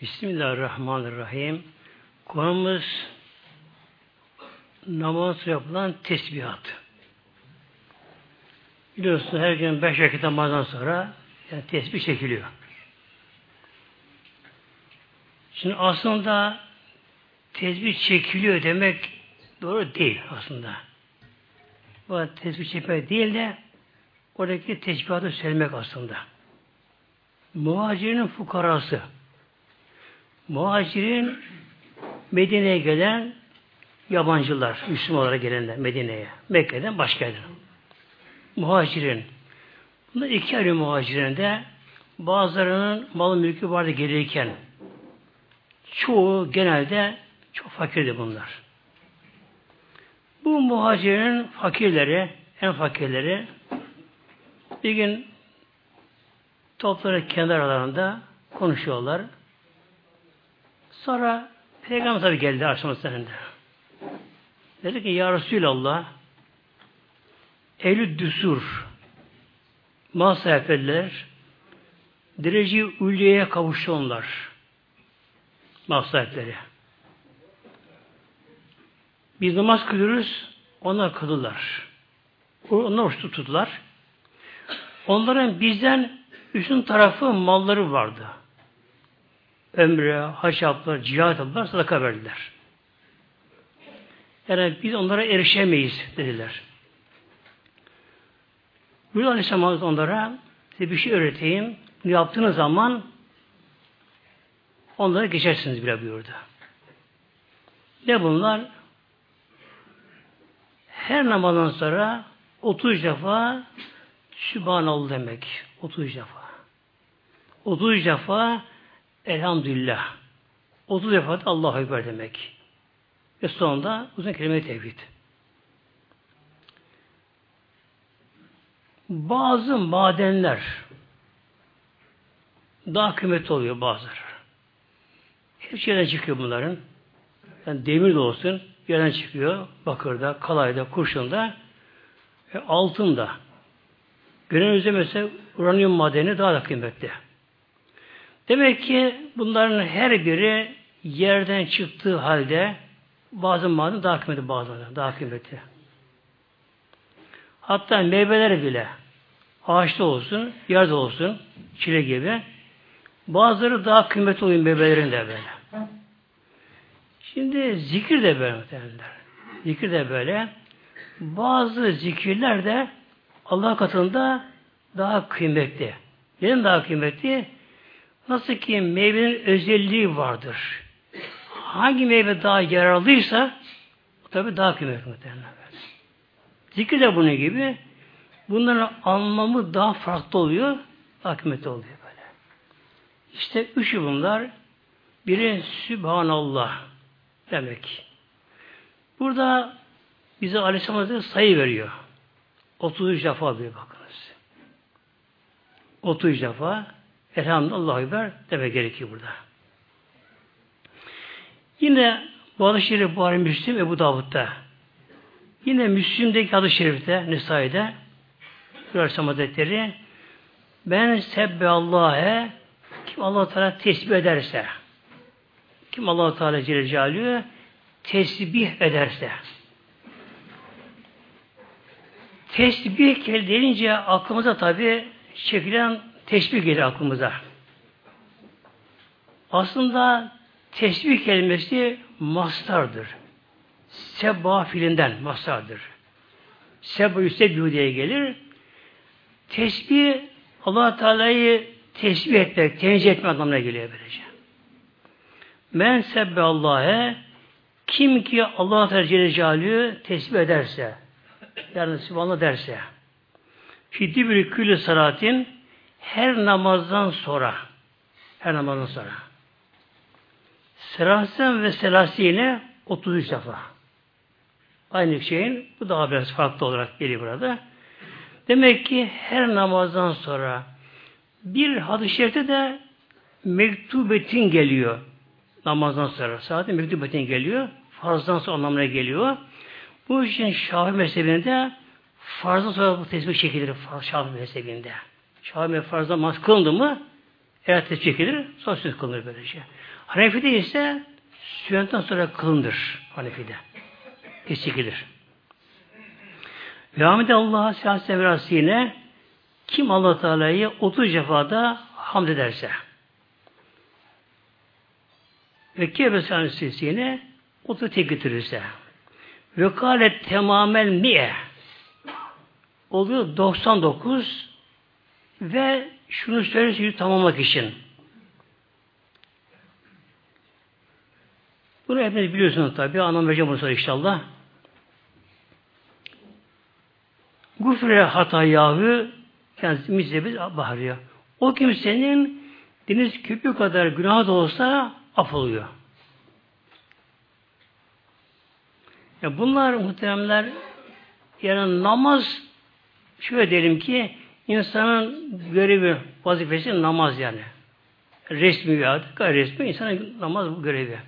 Bismillahirrahmanirrahim. Konumuz namaz yapılan tesbihat. Biliyorsunuz her gün beş vakit namazdan sonra yani tesbih çekiliyor. Şimdi aslında tesbih çekiliyor demek doğru değil aslında. Bu tesbih çekmek değil de oradaki tesbihatı söylemek aslında. Muhacirin fukarası. Muhacirin Medine'ye gelen yabancılar, Müslüman olarak gelenler Medine'ye. Mekke'den başka yerden. Muhacirin. Bunlar iki ayrı muhacirin de bazılarının malı mülkü vardı gelirken çoğu genelde çok fakirdi bunlar. Bu muhacirin fakirleri, en fakirleri bir gün topları kendi aralarında konuşuyorlar. Sonra Peygamber tabi geldi arşamasında. Dedi ki Ya Resulallah Eylül düsur mal sahipler derece ülyeye kavuştu onlar. Mal sahipleri. Biz namaz kılıyoruz, onlar kılırlar. Onlar oruç tuttular. Onların bizden üstün tarafı malları vardı. Ömre, haç yaptılar, cihat yaptılar, sadaka verdiler. Yani biz onlara erişemeyiz dediler. Buyuruyor Aleyhisselam onlara size bir şey öğreteyim. Bunu yaptığınız zaman onları geçersiniz bile buyurdu. Ne bunlar? Her namazdan sonra 30 defa Sübhanallah demek. 30 defa. 30 defa Elhamdülillah. 30 defa da Allahu Ekber demek. Ve sonunda uzun kelime tevhid. Bazı madenler daha kıymetli oluyor bazıları. Hep yerden çıkıyor bunların. Yani demir de olsun yerden çıkıyor. Bakırda, kalayda, kurşunda ve altında. Günümüzde mesela uranyum madeni daha da kıymetli. Demek ki bunların her biri yerden çıktığı halde bazı maden daha kıymetli bazı daha kıymetli. Hatta meyveler bile ağaçta olsun, yerde olsun, çile gibi bazıları daha kıymetli oluyor meyvelerin de böyle. Şimdi zikir de böyle muhtemelenler. Zikir de böyle. Bazı zikirler de Allah katında daha kıymetli. Neden daha kıymetli? Nasıl ki meyvenin özelliği vardır. Hangi meyve daha yararlıysa tabi daha kıymetli muhtemelen. Zikir de bunun gibi. Bunların anlamı daha farklı oluyor. Kıymetli oluyor böyle. İşte üçü bunlar. Biri Sübhanallah demek. Burada bize Aleyhisselam sayı veriyor. 33 defa bir bakınız. 33 defa Elhamdülillah Ekber demek gerekiyor burada. Yine bu adı şerif Buhari Müslim Ebu Davud'da. Yine Müslim'deki adı şerifte Nisai'de Aleyhisselam Hazretleri ben sebbe Allah'e kim allah Teala tesbih ederse kim allah Teala Celle Celaluhu tesbih ederse tesbih denince aklımıza tabi çekilen teşbih gelir aklımıza. Aslında tesbih kelimesi mastardır. Sebba filinden mastardır. Sebba yüsebbihu diye gelir. Tesbih allah Teala'yı tesbih etmek, tenzih etmek anlamına geliyor böylece. Men sebbe Allah'e kim ki Allah Teala Celle Celaluhu tesbih ederse yani Sübhanallah derse fiddi bir külü salatin her namazdan sonra her namazdan sonra selasen ve selasine 33 defa aynı şeyin bu daha biraz farklı olarak geliyor burada. Demek ki her namazdan sonra bir hadis-i şerifte de mektubetin geliyor. Namazdan sonra. Zaten mektubetin geliyor. Farzdan sonra anlamına geliyor. Bu için Şafii mezhebinde farzdan sonra bu tesbih çekilir Şafii mezhebinde. Şafii farzdan namaz kılındı mı Evet çekilir, sonra sünnet kılınır böylece. Hanefi'de ise sünnetten sonra kılındır Hanefi'de. Kes çekilir. Ve Ahmet Allah'a siyasi yine kim allah Teala'yı 30 defada hamd ederse ve Kebe yine 30 tek getirirse ve kâlet temamel mi'e oluyor 99 ve şunu söyleyeyim tamamlamak için bunu hepiniz biliyorsunuz tabi anlam vereceğim bunu inşallah Gufre hatayahü kendisi mislebiz baharıyor. O kimsenin deniz küpü kadar günah da olsa afoluyor. Ya bunlar muhteremler yani namaz şöyle diyelim ki insanın görevi, vazifesi namaz yani. Resmi ya gayri resmi insanın namaz görevi.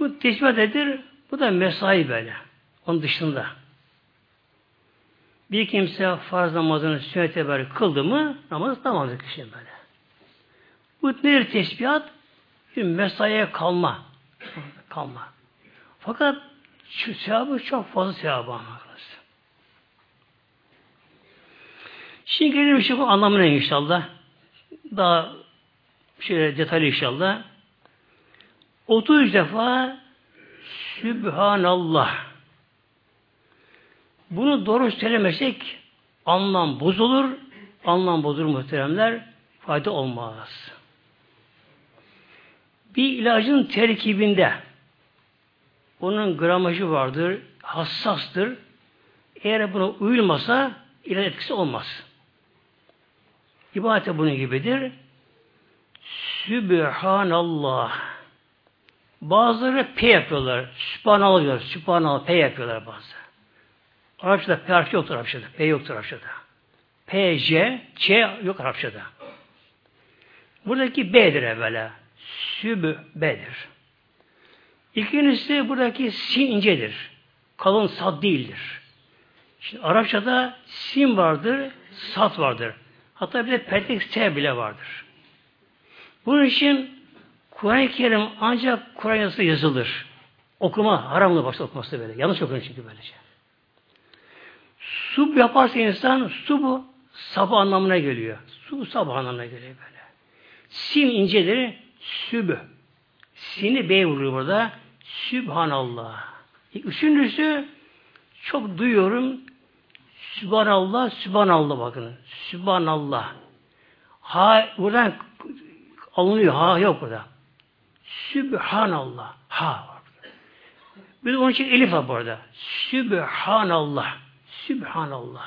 Bu tesbih edir, bu da mesai böyle. Onun dışında. Bir kimse farz namazını sünnete böyle kıldı mı namaz namazı kişi böyle. Bu nedir tesbihat? Bir mesaiye kalma. kalma. Fakat şu sevabı çok fazla sevabı ama. Şimdi gelelim şu anlamına inşallah. Daha şöyle detaylı inşallah. 30 defa Sübhanallah. Bunu doğru söylemesek anlam bozulur. Anlam bozulur muhteremler. Fayda olmaz. Bir ilacın terkibinde onun gramajı vardır, hassastır. Eğer buna uyulmasa ilaç etkisi olmaz. İbadet bunun gibidir. Sübhanallah. Bazıları P yapıyorlar. Sübhanallah diyorlar. Sübhanallah P yapıyorlar bazı. Arapçada P harfi yoktur Arapçada. P yoktur Arapçada. P, J, Ç yok Arapçada. Buradaki B'dir evvela. Süb B'dir. İkincisi buradaki sin incedir. Kalın sat değildir. Şimdi Arapçada sin vardır, sat vardır. Hatta bir de petek S bile vardır. Bunun için Kur'an-ı Kerim ancak Kur'an yazısı yazılır. Okuma haramlı başta okuması böyle. Yanlış okuyor çünkü böylece. Sub yaparsa insan su bu sabah anlamına geliyor. Su sabah anlamına geliyor böyle. Sin inceleri sübü. Sini bey vuruyor burada. Sübhanallah. Üçüncüsü çok duyuyorum. Sübhanallah, Sübhanallah bakın. Sübhanallah. Ha buradan alınıyor. Ha yok burada. Sübhanallah. Ha var. Bir de onun için elif var burada. Sübhanallah. Sübhanallah.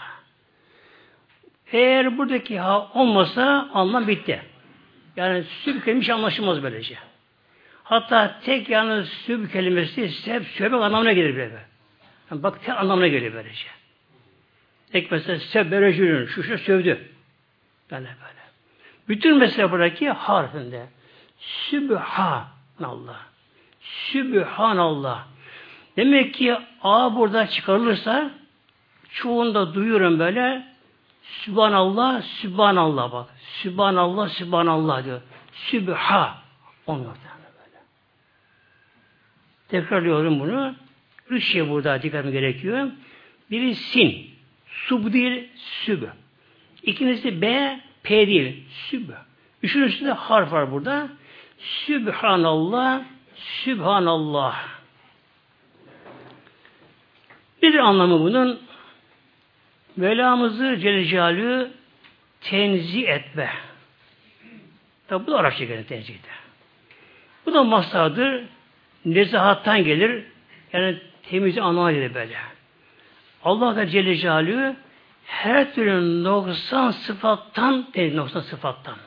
Eğer buradaki ha olmasa anlam bitti. Yani süb kelimesi anlaşılmaz böylece. Hatta tek yalnız süb kelimesi hep sövmek anlamına gelir böyle. Yani bak tek anlamına gelir böylece. Tek mesela sebberecülün, şu şu sövdü. Böyle böyle. Bütün mesele buradaki harfinde. Sübhanallah. Sübhanallah. Demek ki A burada çıkarılırsa çoğunda duyuyorum böyle Sübhanallah, Sübhanallah bak. Sübhanallah, Sübhanallah diyor. Sübha. Olmuyor böyle. Tekrarlıyorum bunu. Üç şey burada dikkatimi gerekiyor. Biri sin. Sub değil, süb. İkincisi B, P değil, süb. Üçüncüsü de harf var burada. Sübhanallah, Sübhanallah. Nedir anlamı bunun? Mevlamızı Celle Celaluhu tenzih etme. Tabi bu da Arapça gelir tenzihde. Bu da masadır. Nezahattan gelir. Yani temiz anlamına gelir böyle. Allah da Celle Celaluhu her türlü noksan sıfattan değil, noksan sıfattan.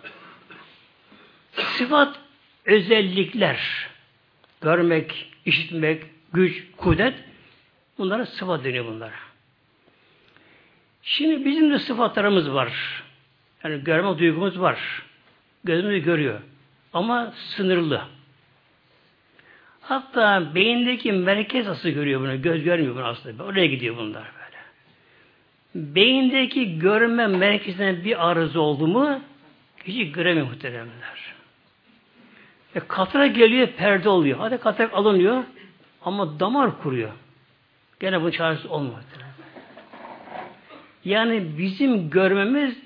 Sıfat özellikler. Görmek, işitmek, güç, kudret bunlara sıfat deniyor bunlara. Şimdi bizim de sıfatlarımız var. Yani görme duygumuz var. Gözümüz görüyor. Ama sınırlı. Hatta beyindeki merkez asıl görüyor bunu. Göz görmüyor bunu aslında. Oraya gidiyor bunlar böyle. Beyindeki görme merkezine bir arıza oldu mu Hiç göremiyor muhteremler. E katara geliyor, perde oluyor. Hadi katara alınıyor ama damar kuruyor. Gene bunun çaresi olmuyor. Yani bizim görmemiz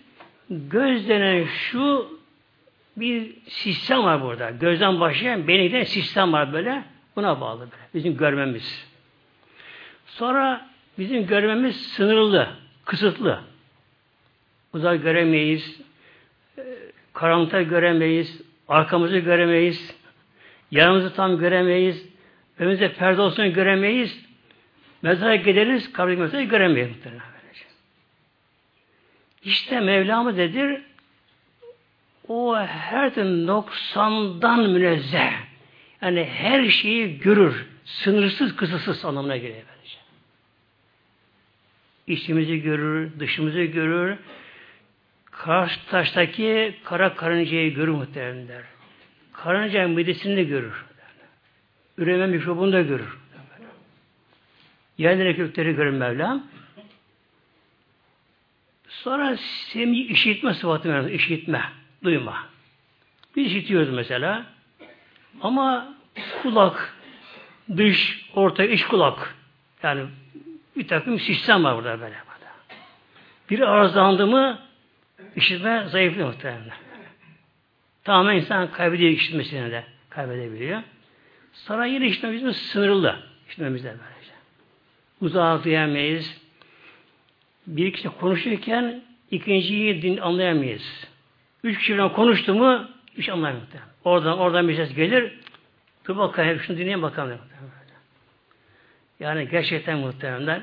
göz denen şu bir sistem var burada. Gözden başlayan beniden sistem var böyle. Buna bağlı. Bizim görmemiz. Sonra bizim görmemiz sınırlı, kısıtlı. Uzak göremeyiz, e, karanlıkta göremeyiz, arkamızı göremeyiz, yanımızı tam göremeyiz, önümüzde perde olsun göremeyiz, mezara gideriz, kabri mezara göremeyiz. İşte Mevlamız nedir? O her noksandan münezzeh. Yani her şeyi görür. Sınırsız, kısıtsız anlamına geliyor bence. İçimizi görür, dışımızı görür. Karşı taştaki kara karıncayı görür muhteremler. Karıncanın midesini de görür. Üreme mikrobunu da görür. Yerlere kökleri görür Mevlam. Sonra semi işitme sıfatı var. İşitme, duyma. Biz işitiyoruz mesela. Ama kulak, dış, orta, iç kulak. Yani bir takım sistem var burada böyle. Biri arızalandı mı işitme zayıflıyor muhtemelen. Tamamen insan kaybediyor işitmesini de kaybedebiliyor. Sonra yine işitmemiz sınırlı. İşitmemiz de böylece. Uzağa duyamayız, bir kişi konuşurken ikinciyi din anlayamayız. Üç kişiden konuştu mu hiç anlayamayız. Oradan oradan bir ses gelir. Dur bakayım şunu dinleyin bakalım. Yani gerçekten muhteremler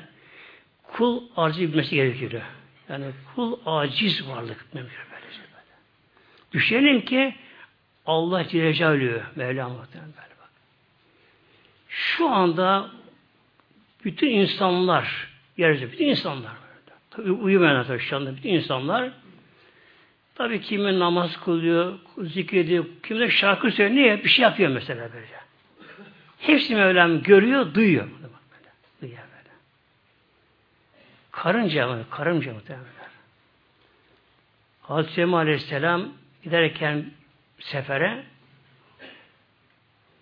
kul aciz bilmesi gerekiyor. Yani kul aciz varlık mümkün böylece böyle. Düşünelim ki Allah Celle Celaluhu Mevla muhterem. Şu anda bütün insanlar yeryüzü bütün insanlar Tabi uyumayan tabi şu anda bütün insanlar tabi kimi namaz kılıyor, zikrediyor, kimi de şarkı söylüyor, niye? Bir şey yapıyor mesela böyle. Hepsi Mevlam görüyor, duyuyor. Böyle. Duyuyor böyle. Karınca mı? Karınca mı? Hazreti Cemal Aleyhisselam giderken sefere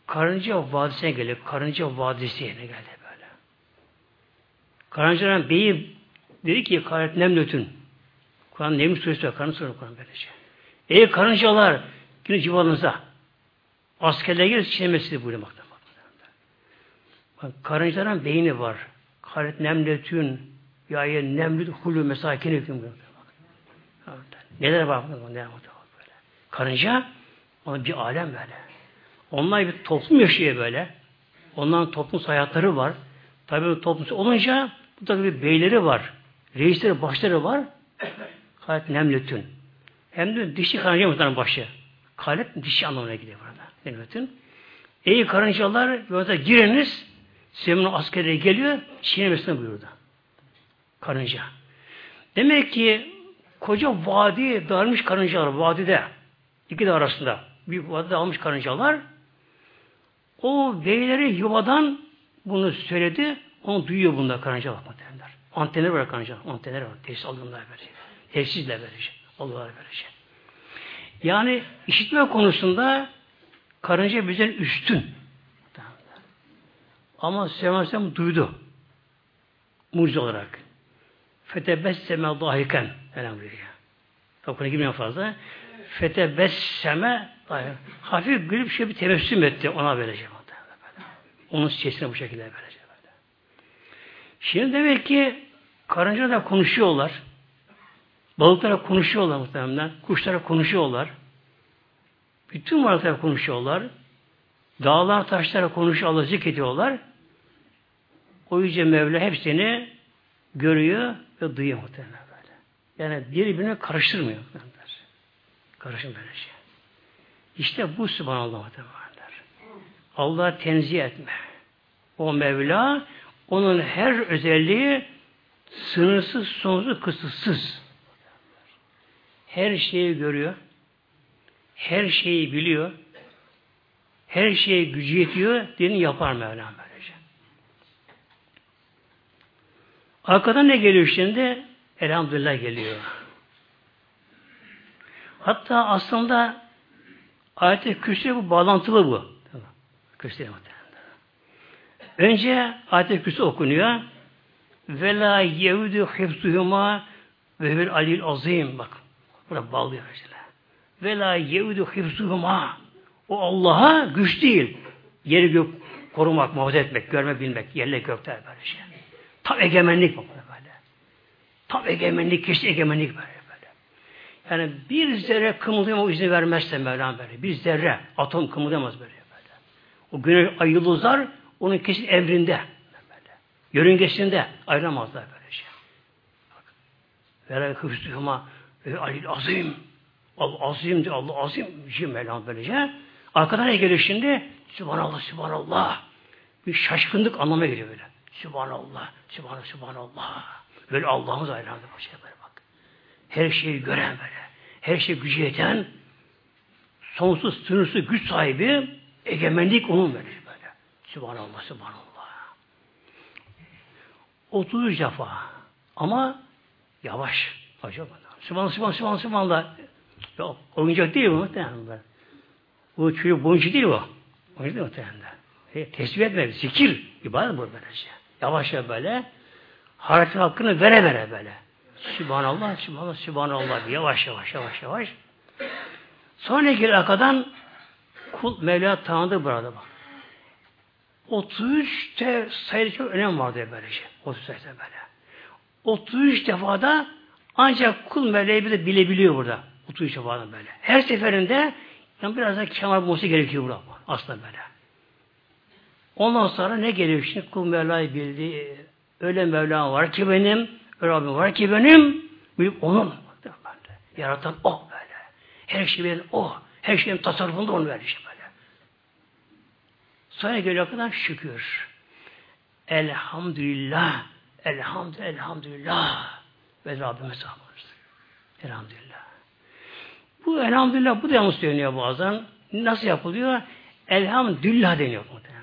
Karınca Vadisi'ne geliyor. Karınca Vadisi'ne geldi böyle. Karıncaların beyi Dedi ki karet nemlötün. Kur'an Neml suresi var. Karın suresi Kur'an böylece. Ey karıncalar günü civarınıza askerler gelir çiğnemesi buyurmakta. Bak, karıncaların beyni var. Karet nemletün ya nemlüt hulü mesakin hüküm Neler var burada? Neler var böyle. Karınca ama bir alem böyle. Onlar bir toplum yaşıyor böyle. Onların toplum hayatları var. Tabi toplum olunca bu da bir beyleri var reisleri, başları var. Kalet nemletün. Hem de dişi karınca muhtemelen başı. Kalet dişi anlamına gidiyor burada. Nemletün. Ey karıncalar yolda giriniz Semih'in askeri geliyor çiğnemesine buyurdu. Karınca. Demek ki koca vadi dağılmış karıncalar vadide iki de arasında bir vadide almış karıncalar o beyleri yuvadan bunu söyledi onu duyuyor bunda karıncalar. Antenleri var kanca. Antenleri var. Tesis alımlar verecek. Tesisle verecek. Alıyorlar verecek. Yani işitme konusunda karınca bizden üstün. Ama Süleyman duydu. Mucize olarak. Fetebesseme dahiken. Buyuruyor. Tabi girmiyor fazla. Fetebesseme dahiken. Hafif gülüp şey bir tebessüm etti. Ona vereceğim. Onun sesini bu şekilde vereceğim. Şimdi demek ki karınca da konuşuyorlar. Balıklara konuşuyorlar muhtemelen. Kuşlara konuşuyorlar. Bütün varlıklara konuşuyorlar. Dağlar, taşlara konuşuyorlar, zikrediyorlar. O yüce Mevla hepsini görüyor ve duyuyor muhtemelen böyle. Yani birbirine karıştırmıyor. Karışım böyle şey. İşte bu Subhanallah muhtemelen. Allah tenzih etme. O Mevla onun her özelliği sınırsız, sonsuz, kısıtsız. Her şeyi görüyor. Her şeyi biliyor. Her şeye gücü yetiyor. Dini yapar Mevlam böylece. Arkadan ne geliyor şimdi? Elhamdülillah geliyor. Hatta aslında ayet-i kürsüye bu bağlantılı bu. Kürsüye Önce ayet-i kürsü okunuyor. Ve la yevdu hifzuhuma ve vel alil azim. Bak. Burada bağlıyor mesela. Ve la yevdu hifzuhuma. O Allah'a güç değil. Yeri gök korumak, muhafaza etmek, görmek, bilmek. Yerle gökler böyle şey. Tam egemenlik bu böyle. Tam egemenlik, kesin egemenlik böyle böyle. Yani bir zerre kımıldayama izni vermezse Mevlam böyle. Bir zerre, atom kımıldayamaz böyle böyle. O güneş ay yıldızlar onun kesin emrinde. Böyle. Yörüngesinde ayrılamazlar böyle şey. Ve hıfzühüma alil azim. Allah azim diyor, Allah azim şey Mevlam böylece. Arkadan ne geliyor şimdi? Sübhanallah, Sübhanallah. Bir şaşkınlık anlamaya geliyor böyle. Sübhanallah, Sübhanallah, Sübhanallah. Böyle Allah'ımız ayrıldı bu şey böyle bak. Her şeyi gören böyle. Her şeyi gücü yeten, sonsuz, sınırsız güç sahibi, egemenlik onun böyle böyle. Sübhanallah, Sübhanallah. 33 defa. Ama yavaş. Acaba. Sübhanallah, Sübhanallah, Sübhanallah, Sübhanallah. Yok, oyuncak değil bu muhtemelen. Bu çocuk boyuncu değil bu. Boyuncu değil muhtemelen. E, tesbih etmek, zikir, ibadet bu böylece. Yavaş yavaş böyle hareket hakkını vere vere böyle. Sübhanallah, Sübhanallah, Sübhanallah yavaş yavaş yavaş yavaş. Sonraki arkadan kul Mevla tanıdı burada bak. 33 te sayılı çok önem vardı böylece. 33 sayıda böyle. 33 defada ancak kul Mevla'yı bir de bilebiliyor burada. 33 defada böyle. Her seferinde yani biraz da kemal bulması gerekiyor burada. Aslında böyle. Ondan sonra ne geliyor şimdi? Kul Mevla'yı bildi. Öyle Mevla var ki benim, öyle Rabbim var ki benim, büyük onun. Yaratan o böyle. Her şey benim o. Her şeyin tasarrufunda onu verdi işte böyle. Sonra geliyor kadar şükür. Elhamdülillah. Elhamdülillah. Elhamdülillah. Ve Rabbime sağlamız. Elhamdülillah. Bu elhamdülillah bu da yanlış söyleniyor bazen. Nasıl yapılıyor? Elhamdülillah deniyor muhtemelen.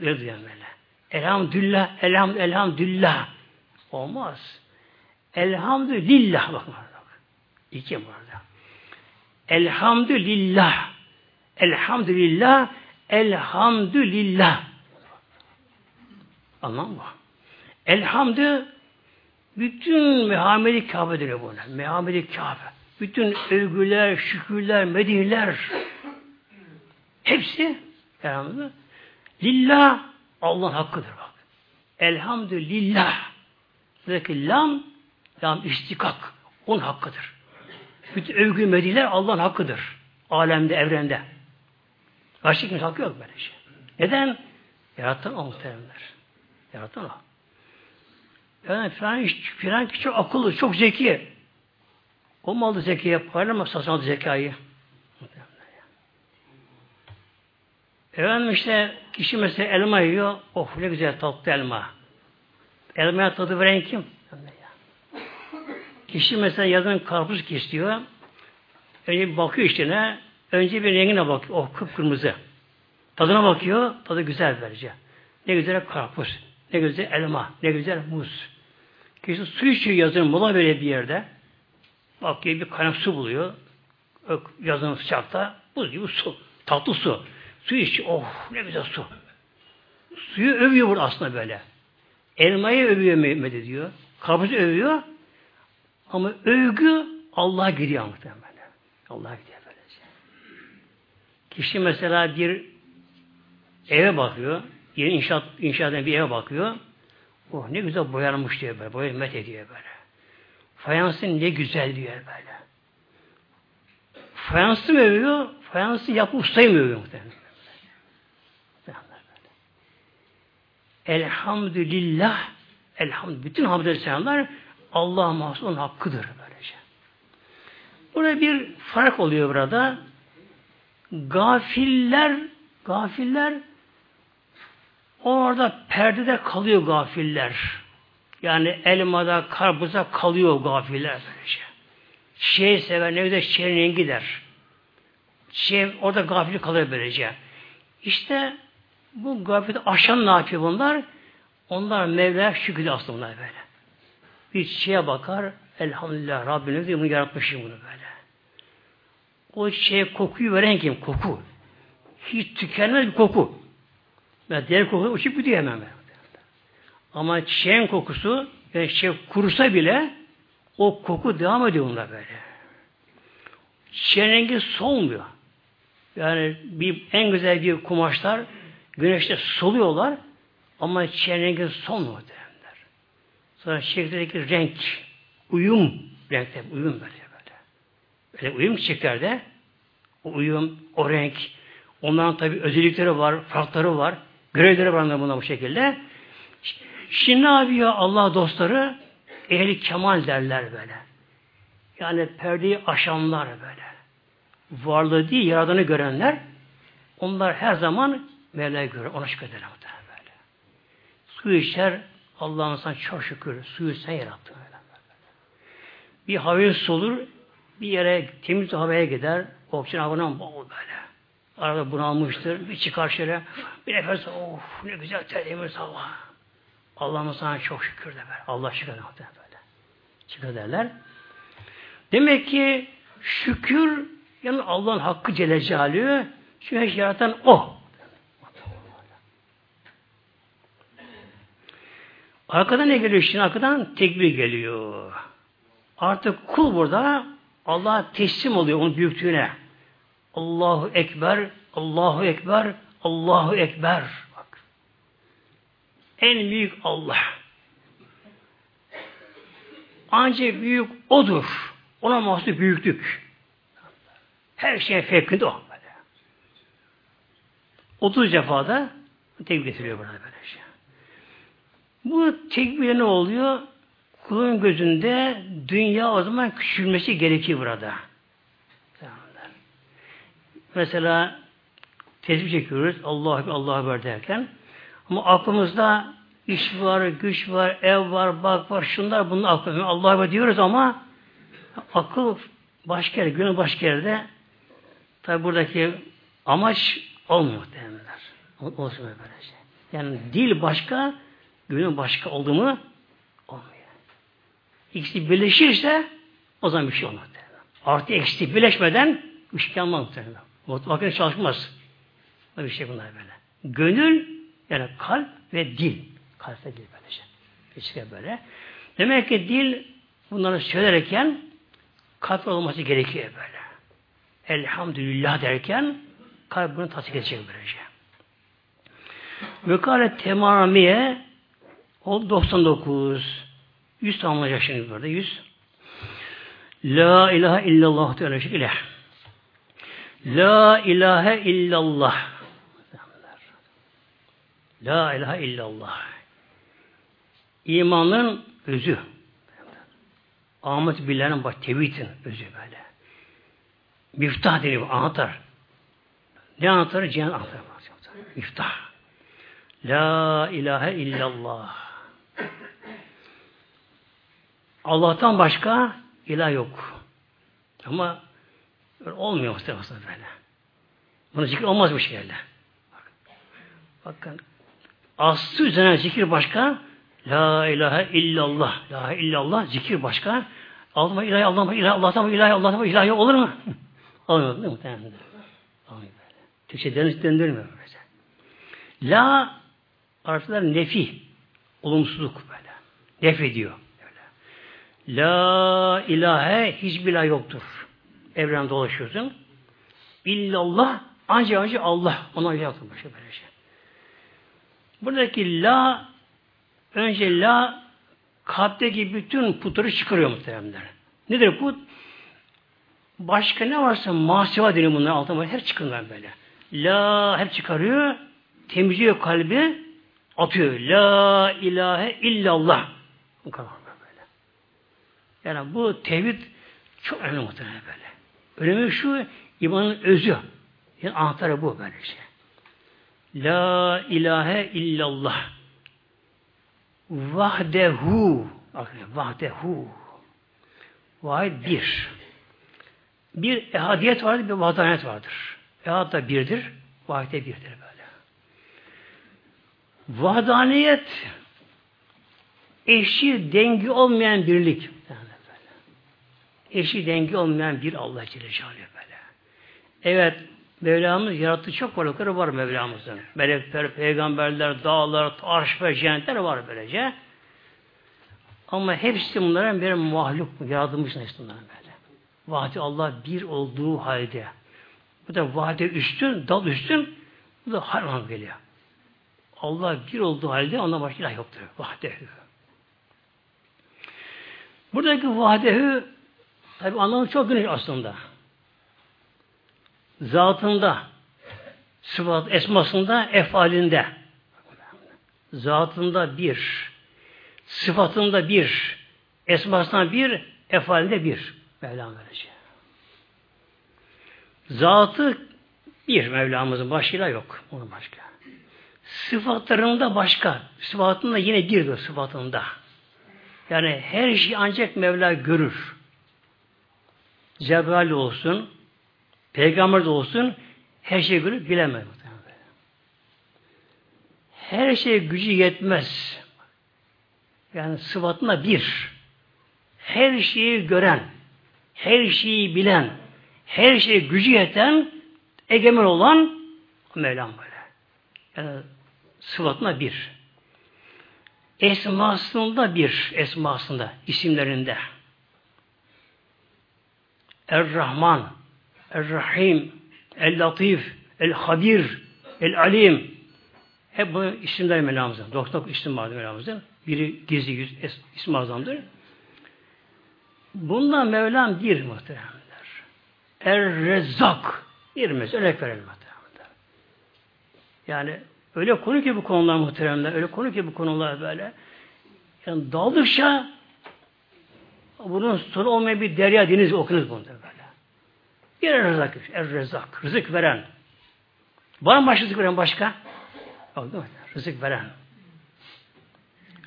Öyle duyan böyle. Elhamdülillah, elham, elhamdülillah. Olmaz. Elhamdülillah. Bak. İki burada. Elhamdülillah. Elhamdülillah. Elhamdülillah. Anlam mı? Elhamdü bütün mehamedi Kabe deniyor buna. Mehamedi Kabe. Bütün övgüler, şükürler, medihler hepsi elhamdülillah Lillah Allah'ın hakkıdır bak. Elhamdülillah. Buradaki lam, lam istikak. Onun hakkıdır. Bütün övgü mediler Allah'ın hakkıdır. Alemde, evrende. Başka kimse hakkı yok böyle şey. Neden? Yaratan o muhteremler. Yaratan o. Yani filan, filan kişi çok akıllı, çok zeki. O mu aldı zekiye? Paylaşmak satın aldı zekayı. Efendim işte kişi mesela elma yiyor. Of ne güzel tatlı elma. Elmaya tadı veren kim? Kişi mesela yazın karpuz kesiyor. Önce bir bakıyor içine. Önce bir rengine bakıyor. Oh kıpkırmızı. Tadına bakıyor. Tadı güzel böylece. Ne güzel karpuz. Ne güzel elma. Ne güzel muz. Kişi su içiyor yazın mola böyle bir yerde. Bakıyor bir kaynak su buluyor. Yazın sıcakta. Buz gibi su. Tatlı su. Su iç. Oh ne güzel su. Suyu övüyor burada aslında böyle. Elmayı övüyor Mehmet diyor. Karpuzu övüyor. Ama övgü Allah'a gidiyor muhtemelen. Allah'a gidiyor böylece. Kişi mesela bir eve bakıyor. Yeni inşaat, inşaat bir eve bakıyor. Oh ne güzel boyanmış diyor böyle. Boya met ediyor böyle. Fayansın ne güzel diyor böyle. Fayansı mı övüyor? Fayansı yapı ustayı mı övüyor muhtemelen? Elhamdülillah Elhamdülillah. Bütün hamdü selamlar Allah mahsulun hakkıdır böylece. Burada bir fark oluyor burada. Gafiller gafiller orada perdede kalıyor gafiller. Yani elmada, karpuza kalıyor gafiller. Şey sever, ne güzel şeyin gider. Şey, orada gafil kalıyor böylece. İşte bu gafleti aşan ne yapıyor bunlar? Onlar Mevla'ya şükür aslında bunlar böyle. Bir şeye bakar, elhamdülillah Rabbim ne bunu yaratmışım bunu böyle. o şey kokuyu veren kim? Koku. Hiç tükenmez bir koku. Ve diğer koku uçup gidiyor hemen. Ama çiçeğin kokusu yani çiçek kurusa bile o koku devam ediyor bunda böyle. Çiçeğin rengi solmuyor. Yani bir en güzel bir kumaşlar güneşte soluyorlar ama çiçeğin rengi solmuyor derler. Sonra çiçekteki renk, uyum renkte, uyum böyle böyle. Böyle uyum çiçeklerde o uyum, o renk, onların tabi özellikleri var, farkları var, görevleri var buna bu şekilde. Şimdi ne yapıyor Allah dostları? Ehli kemal derler böyle. Yani perdeyi aşanlar böyle. Varlığı değil, yaradığını görenler onlar her zaman Mevla'yı görür. Ona şükür eder böyle. Su içer, Allah'ın sana çok şükür. Suyu sen yarattın. Böyle. Bir havayı solur, bir yere temiz havaya gider. Oksijen havadan bol böyle. Arada bunalmıştır. Bir çıkar şöyle. Bir nefes of ne güzel temiz hava. Allah'ım sana çok şükür de ver. Allah şükür de böyle. Şükür derler. Demek ki şükür yani Allah'ın hakkı Celle Celaluhu çünkü yaratan O. Arkadan ne geliyor şimdi? Arkadan tekbir geliyor. Artık kul burada Allah'a teslim oluyor onun büyüklüğüne. Allahu Ekber, Allahu Ekber, Allahu Ekber. Bak. En büyük Allah. Ancak büyük O'dur. Ona mahsus büyüklük. Her şey fevkinde o. Böyle. 30 defada tekbir getiriyor burada böyle şey. Bu tekbir ne oluyor? Kulun gözünde dünya o zaman küçülmesi gerekiyor burada. Mesela tesbih çekiyoruz. Allah Allah haber derken ama aklımızda iş var, güç var, ev var, bak var, şunlar bunun aklımızda. Allah haber diyoruz ama akıl başka yerde, gönül başka yerde tabi buradaki amaç olmuyor derler. Olsun böyle şey. Yani dil başka, gönül başka oldu mu olmuyor. İkisi birleşirse o zaman bir şey olmaz. Artı eksi birleşmeden bir şey olmaz. Makine çalışmaz. Bir şey bunlar böyle. Gönül yani kalp ve dil. Kalp ve dil böyle şey. İşte böyle. Demek ki dil bunları söylerken kalp olması gerekiyor böyle. Elhamdülillah derken kalp bunu tasdik edecek böylece. Vekalet temaramiye o 99 100 tamamlayacak şimdi burada 100 La ilahe illallah teala ilah. La ilahe illallah. La ilahe illallah. İmanın özü. Ahmet Biller'in bak tevhidin özü böyle. Miftah deniyor anahtar. Ne anahtarı? Cihan anahtarı. Miftah. La ilahe illallah. Allah'tan başka ilah yok. Ama olmuyor muhtemelen böyle. Bunu zikir olmaz bu şeylerle. Bakın aslı üzerine zikir başka La ilahe illallah. La illallah zikir başka. Allah'ım ilahi Allah'ım ilahi Allah'tan ilahi Allah'tan ilahi olur mu? Olmuyor değil mi? Olmuyor böyle. Türkçe deniz döndürmüyor böyle. La Araplar nefi. Olumsuzluk böyle. Nef ediyor. Böyle. La ilahe hiçbir ilah yoktur. Evren dolaşıyorsun. İllallah ancak ancak Allah. Ona ilah yoktur. Böyle şey. Buradaki la önce la kalpteki bütün putları çıkarıyor muhtemelen. Nedir put? Başka ne varsa masiva deniyor bunlar altına hep çıkınlar böyle. La hep çıkarıyor, temizliyor kalbi, atıyor. La ilahe illallah. Bu kadar böyle. Yani bu tevhid çok önemli muhtemelen böyle. Önemi şu, imanın özü. Yani anahtarı bu böyle şey. La ilahe illallah. Vahdehu. Vahdehu. Vahid bir. Bir ehadiyet vardır, bir vahdaniyet vardır. Ehad da birdir, vahid birdir böyle. Vahdaniyet eşi dengi olmayan birlik. Eşi dengi olmayan bir Allah Celle Celaluhu böyle. Evet, Mevlamız yarattığı çok varlıkları var Mevlamızın. Melekler, peygamberler, dağlar, arş ve cennetler var böylece. Ama hepsi bunların bir mahluk, yaratılmış nesneler böyle. Vahdi Allah bir olduğu halde. Bu da vahde üstün, dal üstün, bu da hayvan geliyor. Allah bir olduğu halde ona başka ilah yoktur. Vahdehü. Buradaki vahdehü tabi anlamı çok geniş aslında. Zatında, sıfat esmasında, efalinde. Zatında bir, sıfatında bir, esmasında bir, efalinde bir. Mevlam böylece. Zatı bir Mevlamızın başıyla yok. Onun başka. Sıfatlarında başka. Sıfatında yine birdir sıfatında. Yani her şeyi ancak Mevla görür. Cebrail olsun, peygamber olsun her şeyi görür bilemez. Her şey gücü yetmez. Yani sıfatında bir. Her şeyi gören, her şeyi bilen, her şeye gücü yeten, egemen olan Mevlam böyle. Yani sıfatına bir. Esmasında bir, esmasında, isimlerinde. Er-Rahman, Er-Rahim, El-Latif, El-Habir, El-Alim. Hep bu isimler Mevlamızın. Doktor isim vardır Mevlamızın. Biri gizli yüz isim azamdır. Bundan Mevlam bir muhteremler. Er-Rezzak. Bir mesela örnek verelim muhteremler. Yani öyle konu ki bu konular muhteremler, öyle konu ki bu konular böyle. Yani daldıkça bunun sonu olmayan bir derya deniz okunuz bunu böyle. Bir er-Rezzak, er-Rezzak, rızık veren. Var mı başka rızık veren başka? Yok değil? Rızık veren.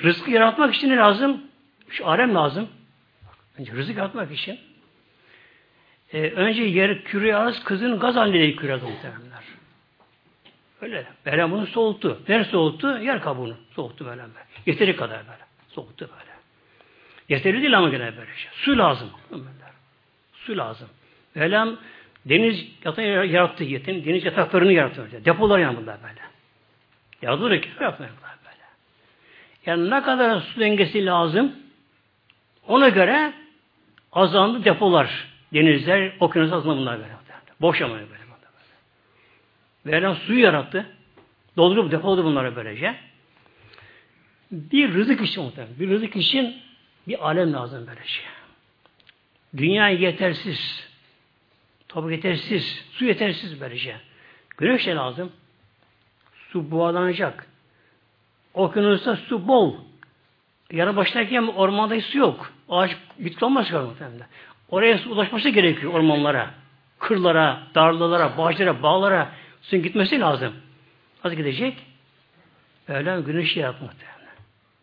Rızkı yaratmak için ne lazım? Şu alem lazım. Önce rızık yaratmak için. Ee, önce yer küre arız kızın gaz halinde küre muhtemelenler. Öyle. Mevlam bunu soğuttu. Nerede soğuttu? Yer kabuğunu soğuttu Mevlam. Yeteri kadar böyle. Soğuttu böyle. Yeterli değil ama gene böyle şey. Su lazım. Su lazım. Mevlam deniz yatağı yarattı yetin. Deniz yataklarını yarattı. Depolar yani bunlar böyle. Yağdır ki yapmıyor böyle. Yani ne kadar su dengesi lazım ona göre azandı depolar. Denizler, okyanus azandı bunlar böyle. Boş ama böyle. Mevlam suyu yarattı. Doldurup depoladı bunları böylece. Bir rızık için muhtemelen. Bir rızık için bir alem lazım böylece. Dünya yetersiz. Toprak yetersiz. Su yetersiz böylece. Güneş de lazım. Su buğalanacak. Okyanusta su bol. Yarı baştayken ormanda su yok. Ağaç bitki olmaz muhtemelen. Oraya su ulaşması gerekiyor ormanlara. Kırlara, darlalara, bağcılara, bağlara suyun gitmesi lazım. Nasıl gidecek? Güneşi yaratmış muhtemelen.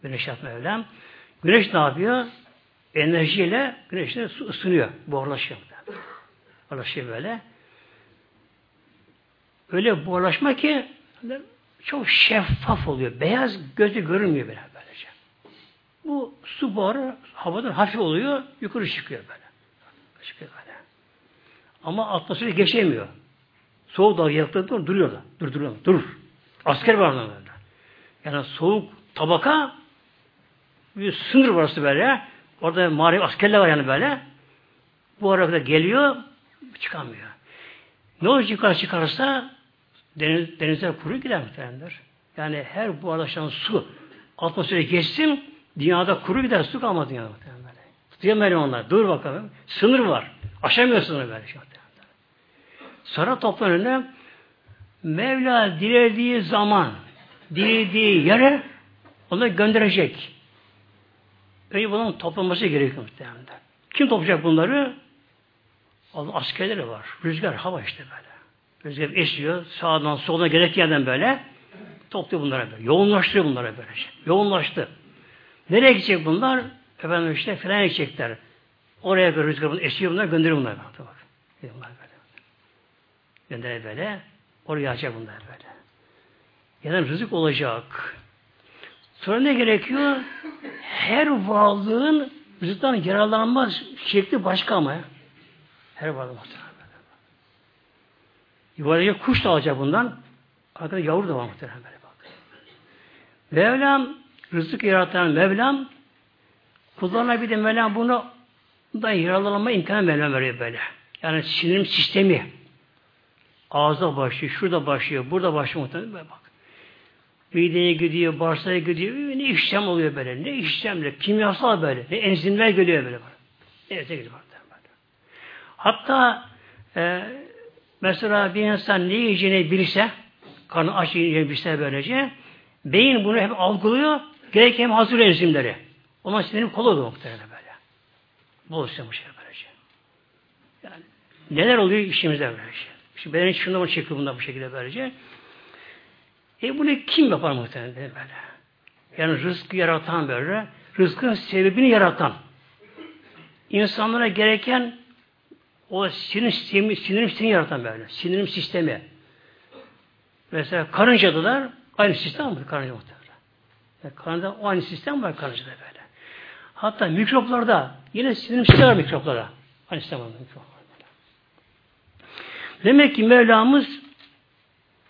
Güneş yaratma Mevlam. Güneş ne yapıyor? Enerjiyle güneşle su ısınıyor. Buharlaşıyor. Buharlaşıyor böyle. Öyle buharlaşma ki çok şeffaf oluyor. Beyaz gözü görünmüyor böyle böylece. Bu su buharı havadan hafif oluyor, yukarı çıkıyor böyle. Çıkıyor böyle. Ama atmosferi geçemiyor. Soğuk dalga yaktıktan duruyor da. Dur duruyor. Dur. Asker var orada. Yani soğuk tabaka bir sınır varsa böyle. Orada mağara askerler var yani böyle. Bu arada geliyor çıkamıyor. Ne olacak yukarı çıkarsa deniz, denizler kuru gider muhtemelenler. Yani her bu aradaşan su atmosfere geçsin dünyada kuru gider su kalmaz dünyada muhtemelen. Tutuyamıyor onlar. Dur bakalım. Sınır var. Aşamıyorsun onu böyle. Şey. Sonra toprağın önüne Mevla dilediği zaman dilediği yere onu gönderecek. Önce bunun toplanması gerekiyor muhtemelen. Kim toplayacak bunları? Allah askerleri var. Rüzgar, hava işte böyle. Rüzgar esiyor. Sağdan soldan gerek yerden böyle. Topluyor bunları böyle. Yoğunlaştırıyor bunları böyle. Yoğunlaştı. Nereye gidecek bunlar? Efendim işte filan gidecekler. Oraya göre rüzgar esiyor bunlar gönderiyor bunlar. Bak. Bunlar böyle. Gönderiyor böyle. Oraya açacak bunlar böyle. Yani rızık olacak. Sonra ne gerekiyor? Her varlığın rızıktan yararlanma şekli başka ama. Her varlığın Yuvarlayacak kuş da alacak bundan. Arkada yavru da var muhtemelen böyle bak. Mevlam rızık yaratan Mevlam kullarına bir de Mevlam bunu da yararlanma imkanı Mevlam veriyor böyle. Yani sinirim sistemi ağza başlıyor, şurada başlıyor, burada başlıyor muhtemelen bak. Mideye gidiyor, bağırsağa gidiyor, ne işlem oluyor böyle, ne işlemle, kimyasal böyle, ne enzimler geliyor böyle. Neyse gidiyor. Hatta e, mesela bir insan ne yiyeceğini bilse, karnı aç yiyeceğini bilse böylece, beyin bunu hep algılıyor, gereken hem hazır enzimleri. Ona sinirim kolu da muhtemelen böyle. Bol şey böylece. Yani neler oluyor işimizde böylece. İşte bedenin şundan çekiyor bundan bu şekilde böylece. E bunu kim yapar muhtemelen böyle? Yani rızkı yaratan böyle, rızkın sebebini yaratan, insanlara gereken o sinir sistemi, sinir sistemi yaratan böyle. Sinirim sistemi. Mesela karıncadılar aynı sistem mi? Karınca muhtemelen. Yani karınca o aynı sistem var karıncada böyle. Hatta mikroplarda yine sinirim sistemi var mikroplarda. Aynı sistem var mikroplarda. Demek ki Mevlamız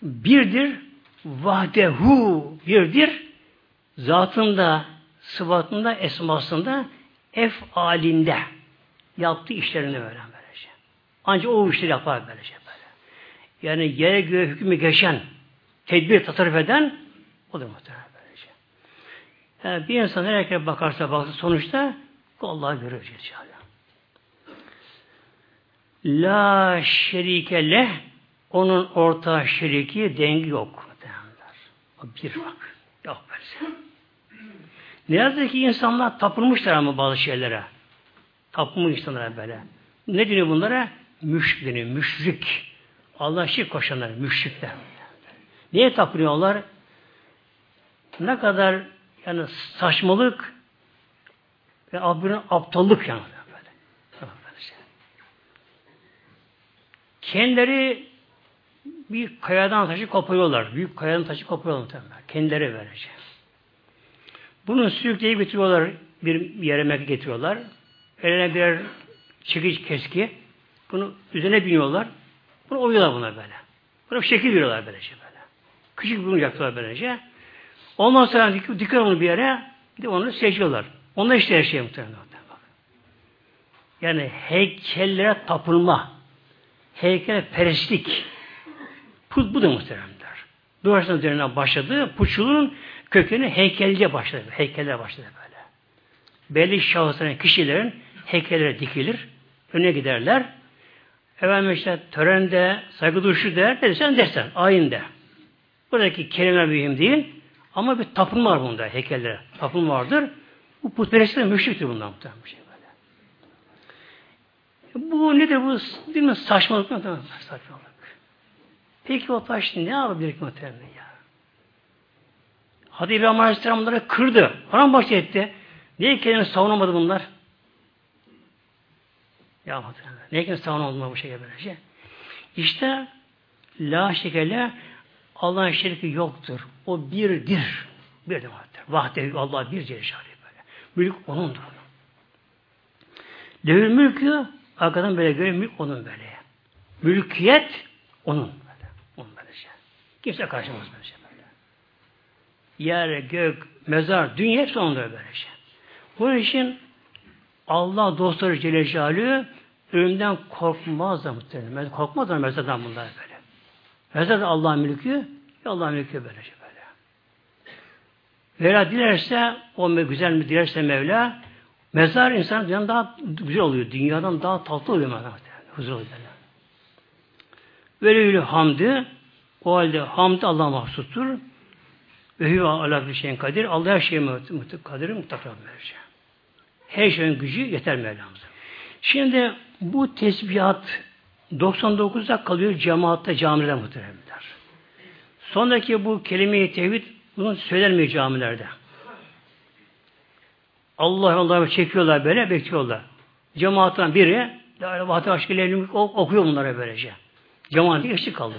birdir, vahdehu birdir, zatında, sıfatında, esmasında, efalinde yaptığı işlerini Mevlam böylece. Ancak o işleri yapar böylece böyle. Yani yere göğe hükmü geçen, tedbir tasarruf eden odur muhtemelen böylece. Yani bir insan nereye bakarsa baksın sonuçta Allah'ı görür La şerike leh onun orta şeriki dengi yok. Bir bak. Yok böyle. Ne yazık ki insanlar tapılmışlar ama bazı şeylere. Tapılmış insanlara böyle. Ne deniyor bunlara? Müşrik deniyor. Müşrik. Allah şirk koşanlar. Müşrikler. Niye tapınıyorlar? Ne kadar yani saçmalık ve aptallık yani. Kendileri bir kayadan taşı kopuyorlar. Büyük kayadan taşı kopuyorlar muhtemelen. Kendileri böylece. Bunu sürükleyip getiriyorlar bir yere getiriyorlar. Eline birer çekiç keski. Bunu üzerine biniyorlar. Bunu oyuyorlar buna böyle. Buna bir şekil veriyorlar böylece böyle. Küçük bir bunu böylece. Ondan sonra dik dikiyor onu bir yere. Bir de onu seçiyorlar. Onlar işte her şey muhtemelen. Yani heykellere tapılma heykel perestlik. Put bu da muhteremler. Doğuştan üzerinden başladı. Putçuluğun kökeni heykelce başladı. Heykellere başladı böyle. Belli şahısların, kişilerin heykelleri dikilir. Öne giderler. Efendim işte törende, saygı duruşu der. Dersen dersen. Ayinde. Buradaki kelime mühim değil. Ama bir tapınma var bunda heykellere. Tapınma vardır. Bu putperestler müşriktir bundan muhtemelen. Şey. Bu nedir bu? Değil mi? Saçmalık mı? Saçmalık. Peki o taş ne yapabilir ki muhtemelen ya? Hadi İbrahim Aleyhisselam bunları kırdı. Paramparça etti. Niye kendini savunamadı bunlar? Ya muhtemelen. Niye kendini savunamadı bu şekilde böyle şey? İşte la şekele Allah'ın şeriki yoktur. O birdir. Bir de muhtemelen. Vahde Allah bir Celle böyle. Mülk onundur. Levül mülkü Arkadan böyle görüyor, mülk onun böyle. Mülkiyet onun. Kimse karşılamaz böyle şey böyle. Yer, gök, mezar, dünya hepsi onun böyle şey. Bunun için Allah dostları Celle ölümden korkmaz da muhtemelen. Korkmaz da mezardan bunlar böyle. Mezar da Allah'ın mülkü, Allah'ın mülkü böyle şey böyle. Veya dilerse, o güzel mi dilerse Mevla, Mezar insan dünyadan daha güzel oluyor. Dünyadan daha tatlı oluyor. Huzur oluyor. Velevülü hamdi o halde hamd Allah mahsustur. Ve hüve ala bir şeyin kadir. Allah her şeye kadir mutlaka verecek. Her şeyin gücü yeter Mevlamıza. Şimdi bu tesbihat 99'da kalıyor cemaatte camilerde muhteremler. Sondaki bu kelime-i tevhid bunu söylenmiyor camilerde. Allah Allah çekiyorlar böyle bekliyorlar. Cemaatten biri Vatı aşkı okuyor bunlara böylece. Cemaat eksik kaldı.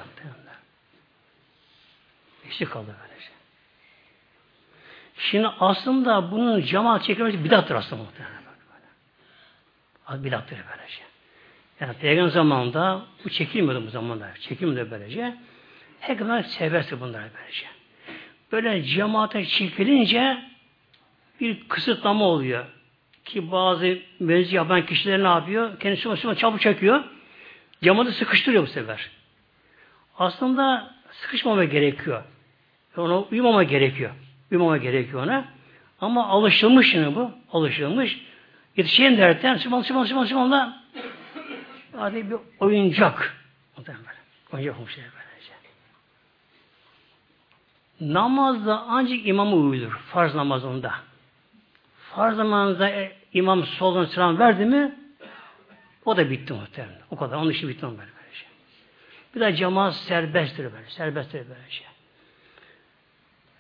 Eksik kaldı böylece. Şimdi aslında bunun cemaat çekilmesi bidattır aslında muhtemelen. Bidattır böylece. Yani peygamber zamanında bu çekilmiyordu bu zamanda. Çekilmiyordu böylece. Herkes severse bunları böylece. Böyle cemaate çekilince bir kısıtlama oluyor. Ki bazı mevzi yapan kişiler ne yapıyor? Kendisi Müslüman çabuk çekiyor. Cemaati sıkıştırıyor bu sefer. Aslında sıkışmama gerekiyor. Ona uymama gerekiyor. Uymama gerekiyor ona. Ama alışılmış şimdi bu. Alışılmış. Yetişeyim derken Sübhan Sübhan Sübhan Sübhan'la hadi bir oyuncak. Oyuncak olmuş böylece. Namazda ancak imamı uyulur. Farz namazında. Farz namazında e, imam soldan selam verdi mi o da bitti muhtemelen. O kadar. Onun işi bitti böylece. Bir de cemaat serbesttir böyle. Serbesttir böylece.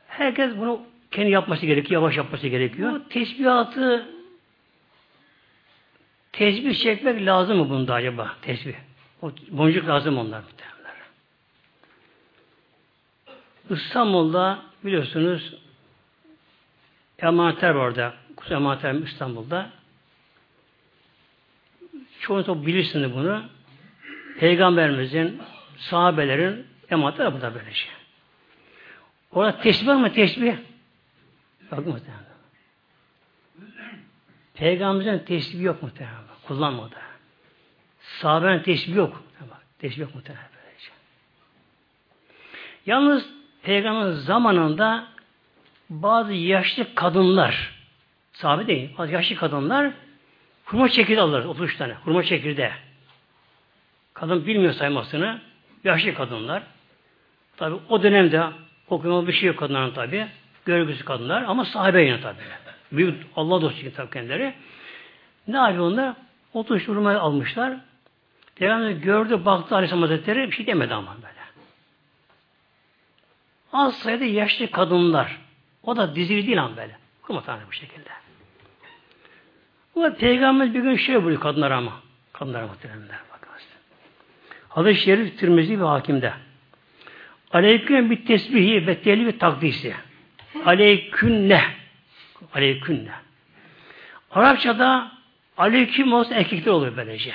Herkes bunu kendi yapması gerekiyor. Yavaş yapması gerekiyor. Bu tesbihatı tesbih çekmek lazım mı bunda acaba? Tesbih. O boncuk lazım onlar muhtemelen. İstanbul'da biliyorsunuz emanetler var orada. Kuzey emanetler İstanbul'da. Çoğunuz bilirsiniz bunu. Peygamberimizin, sahabelerin emanetleri burada böyle şey. Orada tesbih var mı tesbih? Yok muhtemelen. Peygamberimizin tesbihi yok muhtemelen. Kullanmadı. Sahabenin tesbihi yok. Tesbih yok muhtemelen. Böylece. Yalnız Peygamberin zamanında bazı yaşlı kadınlar sahabe değil, bazı yaşlı kadınlar hurma çekirdeği alırlar 33 tane. Hurma çekirdeği. Kadın bilmiyor saymasını. Yaşlı kadınlar. Tabi o dönemde okumalı bir şey yok kadınların tabi. Görgüsü kadınlar ama sahabe yine tabi. Büyük Allah dostu tabi kendileri. Ne yapıyor onlar? 33 hurma almışlar. Peygamber gördü, baktı Aleyhisselam Hazretleri bir şey demedi ama böyle. Az sayıda yaşlı kadınlar. O da dizili değil ama böyle. Komutanı bu şekilde. Bu peygamber bir gün şey buyuruyor kadınlara ama. Kadınlara muhteremler. Hadis-i Şerif Tirmizi ve Hakim'de. Aleyküm bir tesbihi ve teli ve takdisi. Aleykünne. Aleykünne. Arapçada aleyküm olsa erkekler oluyor böylece.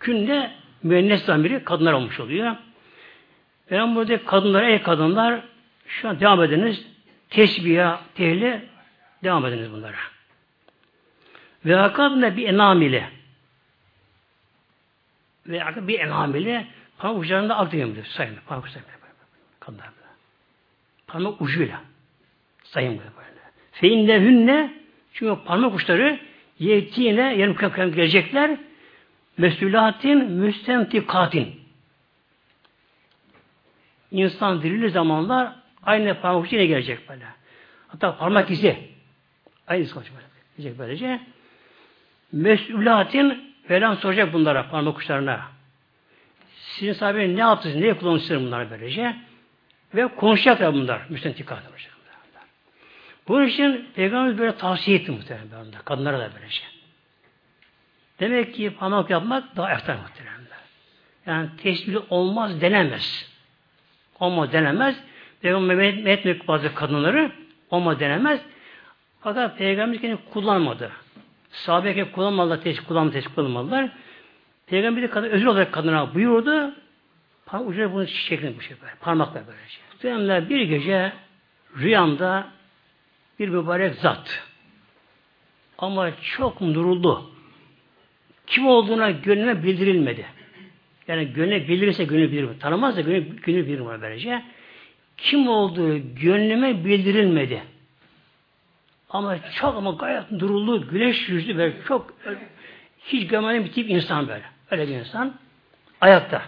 Künne müennes zamiri kadınlar olmuş oluyor. Ben burada kadınlara, ey kadınlar şu an devam ediniz. Tesbiha, tehle devam ediniz bunlara. Ve akadne bir enamile. Ve bir enamile parmak uçlarında akdıyım diyor. Sayın. Parmak uçlarında. Kadınlar. Parmak ucuyla. Sayın böyle. Fe innehünne çünkü parmak uçları yetine yarım kapıyan gelecekler mesulatin müstentikatin insan dirilir zamanlar aynı parmak ucu yine gelecek böyle. Hatta parmak izi aynı izi böyle. Gelecek böylece. Mesulatin falan soracak bunlara parmak uçlarına. Sizin sahibi ne yaptınız, neye kullanmışsınız bunlar böylece? Ve konuşacaklar bunlar. Müstentikat olacak. Bunun için Peygamberimiz böyle tavsiye etti muhtemelen kadınlara da böylece. Demek ki parmak yapmak daha eftar muhtemelen. Yani tesbih olmaz denemez. Olma denemez. Peygamber etmek bazı kadınları olma denemez. Fakat Peygamber kendini kullanmadı. Sahabe kullanmadılar, teşvik kullanmadı, teşvik kullanmadılar. Peygamber de kadın, özür olarak kadına buyurdu. Ucuna bunu şeklinde bu şey böyle. Parmakla böylece. Dönemler bir gece rüyamda bir mübarek zat. Ama çok nuruldu. Kim olduğuna gönlüme bildirilmedi. Yani gönlüne bildirirse gönlü bilir. Tanımaz da gönlü, gönlü bilir ona böylece. Kim olduğu gönlüme bildirilmedi. Ama çok ama gayet duruldu, güneş yüzlü böyle çok hiç görmeden bir tip insan böyle. Öyle bir insan. Ayakta.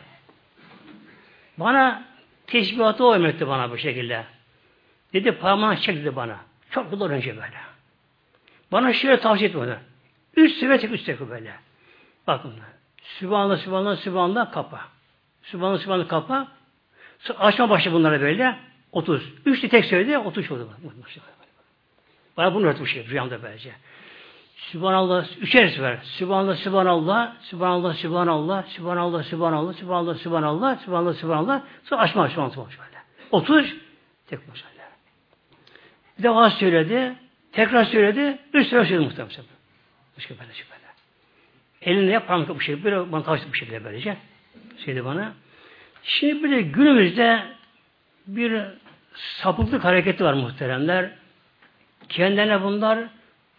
Bana teşbihatı o emretti bana bu şekilde. Dedi parmağını çek dedi bana. Çok yıllar önce böyle. Bana şöyle tavsiye bana. Üç sefer çek, üç sefer böyle. Bakın. Sübhanallah, Sübhanallah, Sübhanallah kapa. Sübhanallah, Sübhanallah kapa. Açma başla bunlara böyle. 30. Üçlü tek söyledi, 30 oldu. Bana bunu öğretmiş şey, rüyamda böylece. Sübhanallah, üçer sefer. Sübhanallah, Sübhanallah, Sübhanallah, Sübhanallah, Sübhanallah, Sübhanallah, Sübhanallah, Sübhanallah, Sübhanallah, Sübhanallah. Sonra açma, açma, açma, böyle. 30, tek başına. Bir de az söyledi, tekrar söyledi, üç sefer söyledi muhtemelen. Başka böyle şey böyle. Elinde parmak bu şekilde. Böyle bana tavsiye bu şekilde böylece. Söyledi bana. Şimdi bir de günümüzde bir sapıklık hareketi var muhteremler. Kendilerine bunlar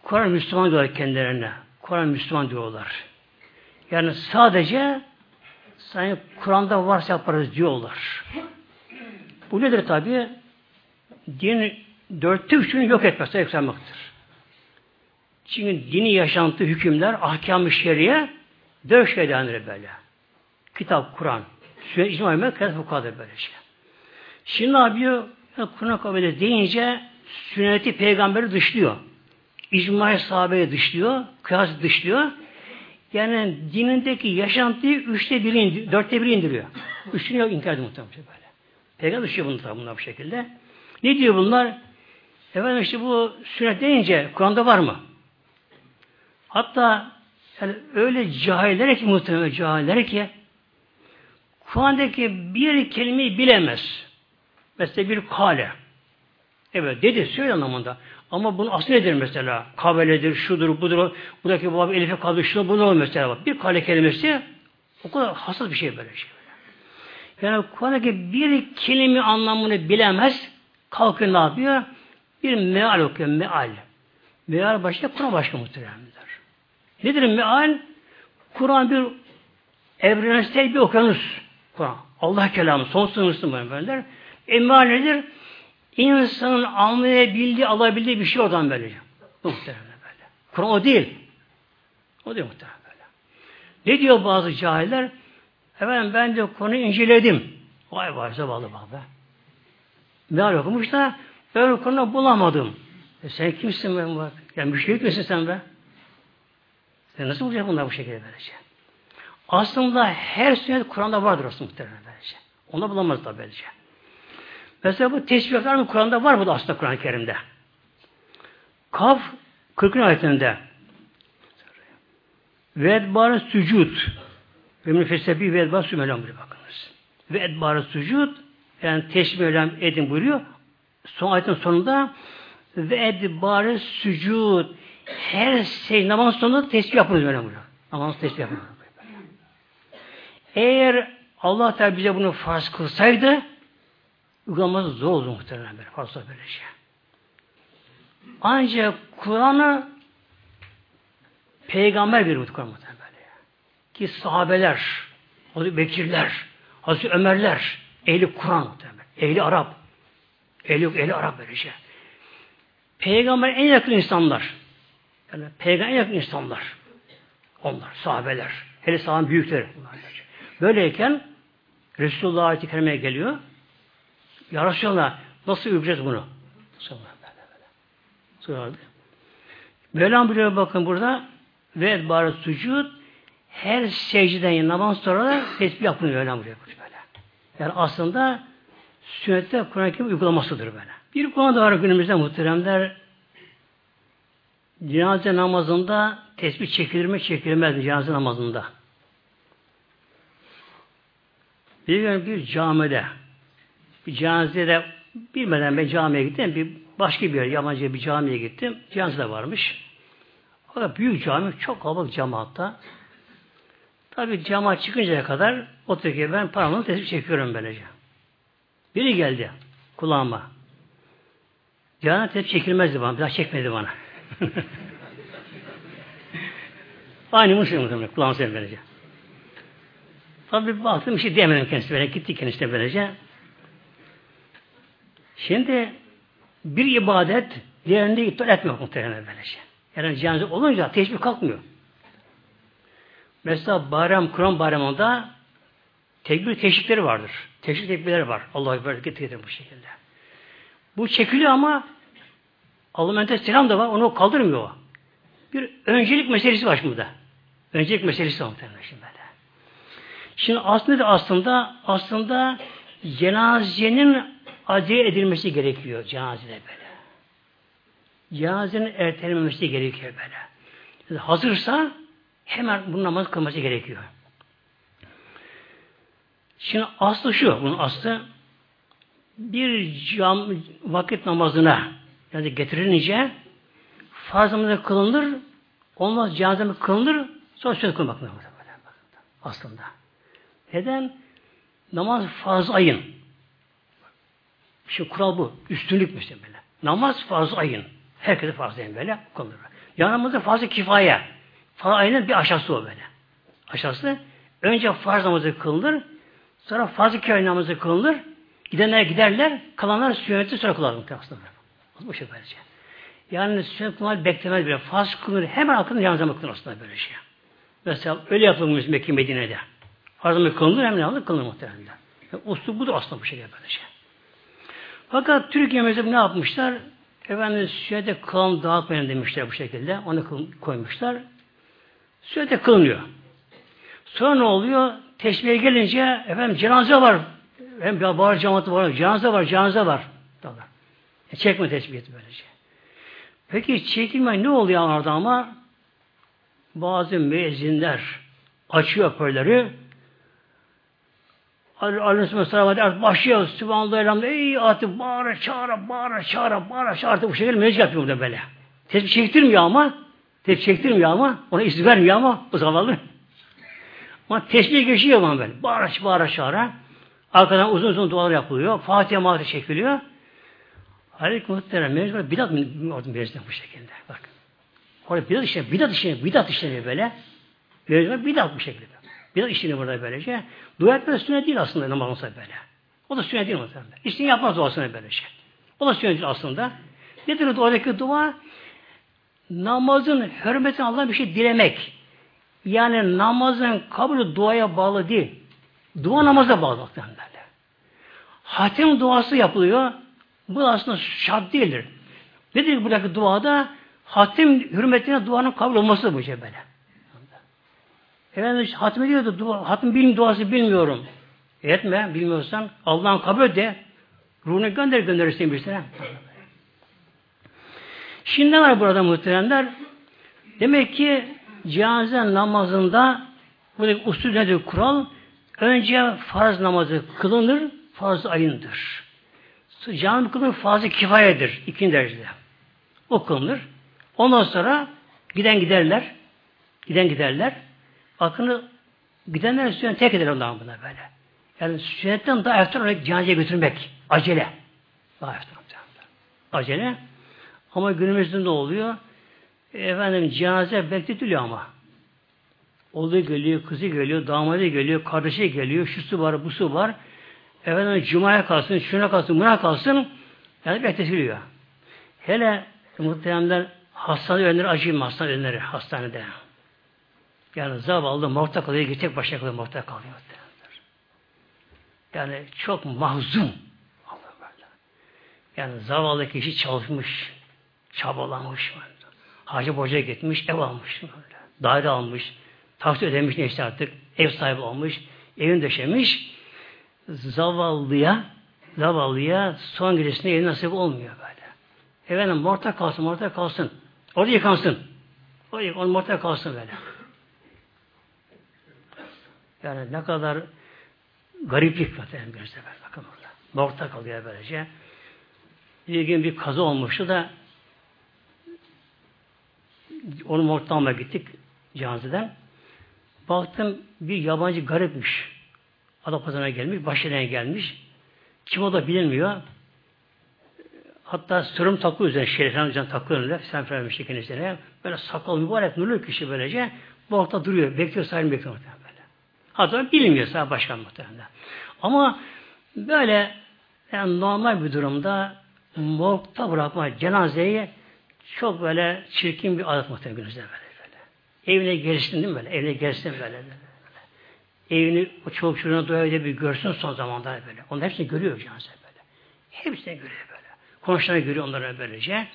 Kur'an Müslüman diyorlar kendilerine. Kur'an Müslüman diyorlar. Yani sadece sanki Kur'an'da varsa yaparız diyorlar. Bu nedir tabi? Din dörtte üçünü yok etmesi yükselmektir. Çünkü dini yaşantı, hükümler, ahkam-ı şeriye dört şey denir böyle. Kitap, Kur'an, sünnet, icma, ümmet, kıyas bu kadar böyle şey. Şimdi yapıyor? Kur'an kabul deyince sünneti peygamberi dışlıyor. İcma-i sahabeyi dışlıyor, kıyas dışlıyor. Yani dinindeki yaşantıyı üçte biri, indir, dörtte biri indiriyor. Üçünü yok inkar ediyor muhtemelen böyle. Peygamber dışıyor bunlar, bunlar bu şekilde. Ne diyor bunlar? Efendim işte bu sünnet deyince Kur'an'da var mı? Hatta yani öyle cahiller ki muhtemelen cahiller ki Kur'an'daki bir kelimeyi bilemez. Mesela bir kale. Evet dedi söyle anlamında. Ama bunun aslı nedir mesela? Kaveledir, şudur, budur. Buradaki bu elife kaldı, şunu bunu mesela. Bir kale kelimesi o kadar hassas bir şey böyle şey. Yani Kur'an'daki bir kelime anlamını bilemez. Kalkın ne yapıyor? Bir meal okuyor, meal. Meal başka, Kur'an başka muhteremdir. Nedir meal? Kur'an bir evrensel bir okyanus. Kur'an. Allah kelamı, son sınırsın böyle. E meal nedir? İnsanın anlayabildiği, alabildiği bir şey oradan böyle. Muhtemelen böyle. Kur'an o değil. O değil muhtemelen böyle. Ne diyor bazı cahiller? Efendim ben de konuyu inceledim. Vay vay zavallı bak be. Meal okumuş da ben o konuda bulamadım. E sen kimsin ben bak? Ya müşrik misin sen be? Sen nasıl bulacak bunlar bu şekilde böylece? Aslında her sünnet Kur'an'da vardır aslında muhtemelen böylece. Onu bulamaz da böylece. Mesela bu tesbihler mi Kur'an'da var mı da aslında Kur'an-ı Kerim'de? Kaf 40. ayetinde ve edbarı sücud ve müfessebi ve edbarı sümelem buyuruyor bakınız. Ve edbarı sücud yani teşbih edin buyuruyor. Son ayetin sonunda ve edbarı sücud her şey namaz sonunda tesbih yapılır böyle buyuruyor. Namaz tesbih yapılır. Eğer Allah Teala bize bunu farz kılsaydı uygulaması zor olur muhtemelen böyle. Fazla böyle şey. Ancak Kur'an'ı peygamber bir Kur'an muhtemelen böyle. Ki sahabeler, Hazreti Bekirler, Hazreti Ömerler, ehli Kur'an muhtemelen. Ehli Arap. Ehli, ehli Arap böyle şey. Peygamber en yakın insanlar. Yani peygamber en yakın insanlar. Onlar, sahabeler. Hele sahabenin büyükleri. Böyleyken Resulullah ayet-i geliyor. Ya Resulallah nasıl ücret bunu? Sonra Mevlam buyuruyor bakın burada ve edbarı sucud her secdeden namaz sonra da tesbih yapılıyor Mevlam buyuruyor böyle. Yani aslında sünnette Kur'an-ı Kerim uygulamasıdır böyle. Bir konu da var günümüzde muhteremler cenaze namazında tesbih çekilir mi çekilmez cenaze namazında. Bir gün bir camide bir cenazede bilmeden ben camiye gittim. Bir başka bir yer, yabancı bir camiye gittim. Cenaze varmış. O da büyük cami, çok kalabalık cemaatta. Tabi cama çıkıncaya kadar oturuyor ben paramı tesbih çekiyorum böylece. Biri geldi kulağıma. Cenaze tesbih çekilmezdi bana. Bir daha çekmedi bana. Aynı mısır mı kulağıma sen böylece. Tabi baktım bir şey diyemedim kendisi böyle. Gitti kendisi böylece. Şimdi bir ibadet diğerinde iptal etmiyor muhtemelen böylece. Yani cenaze olunca teşbih kalkmıyor. Mesela bayram, Kur'an bayramında tekbir teşvikleri vardır. Teşvik tekbirleri var. Allah'a Ekber getirir bu şekilde. Bu çekiliyor ama Allah selam da var. Onu kaldırmıyor. Bir öncelik meselesi var burada. Öncelik meselesi var muhtemelen şimdi böyle. Şimdi aslında aslında aslında cenazenin acele edilmesi gerekiyor cenazede böyle. Cenazenin ertelenmemesi gerekiyor böyle. Hazırsa hemen bu namaz kılması gerekiyor. Şimdi aslı şu, bunun aslı bir cam vakit namazına yani getirilince farz namazı kılınır, ondan cenaze kılınır, Sonra sünnet kılmak böyle. Aslında. Neden? Namaz farz ayın. Şu kural bu. Üstünlük mesela böyle. Namaz farz ayın. Herkese farz ayın böyle kılınır. Ya farz kifaye. Farz ayının bir aşağısı o böyle. Aşağısı. Önce farz namazı kılınır. Sonra farz kifaye namazı kılınır. Gidenler giderler. Kalanlar sünneti sonra kılarlar. Aslında. Bu şey böylece. Yani sünnet kılmak beklemez bile. Farz kılınır. Hemen akıllı yalnız namaz kılınır aslında böyle şey. Mesela öyle yapılmış Mekke Medine'de. Farz namazı kılınır hemen yalnız kılınır muhtemelen. Yani usul budur aslında bu şey. Fakat Türkiye mezhebi ne yapmışlar? Efendim sünnete kılan dağıtmayın demişler bu şekilde. Onu koymuşlar. Sünnete kılınıyor. Sonra ne oluyor? Teşbihe gelince efendim cenaze var. Hem bağır cemaati var. Cenaze var, cenaze var. E, çekme teşbiheti böylece. Peki çekilme ne oluyor orada ama? Bazı müezzinler açıyor hoparlörü Aleyhisselam salavat artık başlıyor. Sübhanallah elhamdülillah. Ey artık bağıra çağıra bağıra çağıra bağıra çağıra artık bu şekilde meclis yapıyor burada böyle. Tesbih çektirmiyor ama tesbih çektirmiyor ama ona izin vermiyor ama o zavallı. Ama tesbih geçiyor ama böyle. Bağıra bağıra çağıra. Arkadan uzun uzun dualar yapılıyor. Fatiha mağazı çekiliyor. Halbuki muhtemelen meclis var. Bidat meclis bu şekilde. Bak. Orada bidat işleniyor. Bidat işleniyor. Bidat işleniyor böyle. Meclis var. Bidat bu şekilde. Bidat işleniyor burada böylece. Dua etmez sünnet değil aslında namaz böyle. O da sünnet değil muhtemelen. İşini yapmaz duasını böylece. O da sünnet değil aslında. Nedir o oradaki dua? Namazın hürmetine Allah'a bir şey dilemek. Yani namazın kabulü duaya bağlı değil. Dua namaza bağlı muhtemelen. Hatim duası yapılıyor. Bu aslında şart değildir. Nedir buradaki duada? Hatim hürmetine duanın kabul olması bu şey böyle. Efendim hatim ediyordu. Dua, hatim bilim duası bilmiyorum. Etme, bilmiyorsan Allah'ın kabul de. Ruhunu gönder gönderirsin birisine. Şimdi ne var burada muhteremler? Demek ki cenaze namazında buradaki usul nedir kural? Önce farz namazı kılınır, farz ayındır. Cenaze kılınır farz kifayedir. ikinci derecede. O kılınır. Ondan sonra giden giderler. Giden giderler. Akını gidenler sünnet tek eder Allah'ın buna böyle. Yani sünnetten daha eftar olarak cenazeye götürmek. Acele. Daha eftar Acele. Ama günümüzde ne oluyor? Efendim cenaze bekletiliyor ama. Oğlu geliyor, kızı geliyor, damadı geliyor, kardeşi geliyor, şu su var, bu su var. Efendim cumaya kalsın, şuna kalsın, buna kalsın. Yani bekletiliyor. Hele muhteremler hastane ölenleri acıyım hastane ölenleri hastanede. Yani zavallı morta kalıyor, gidecek başına kalıyor, morta kalıyor. Yani çok mahzun. Yani zavallı kişi çalışmış, çabalamış. Hacı Boca gitmiş, ev almış. Daire almış, taksi ödemiş neyse artık, ev sahibi olmuş, evini döşemiş. Zavallıya, zavallıya son gecesinde evi nasip olmuyor böyle. Efendim morta kalsın, morta kalsın. Orada yıkansın. O yıkan, morta kalsın böyle. Yani ne kadar gariplik zaten bir sefer. Bakın burada. Morta kalıyor böylece. Bir gün bir kaza olmuştu da onu morta almaya gittik cenazeden. Baktım bir yabancı garipmiş. Adapazarı'na gelmiş, başına gelmiş. Kim o da bilinmiyor. Hatta sırım takı üzerine, şeriften üzerine takı önünde, sen vermiş kendisine. Böyle sakal mübarek nurlu kişi böylece bu orta duruyor. Bekliyor, sahibini bekliyor. Hatta bilmiyorsa başkan muhtemelen. Ama böyle yani normal bir durumda morgda bırakma cenazeyi çok böyle çirkin bir adet muhtemelen günümüzde böyle, böyle. Evine gelsin böyle? Evine gelsin böyle. böyle. Evini o çoluk çocuğuna doya bir görsün son zamanlarda böyle. Onun hepsini görüyor cenaze böyle. Hepsini görüyor böyle. Komşuları görüyor onlara böylece.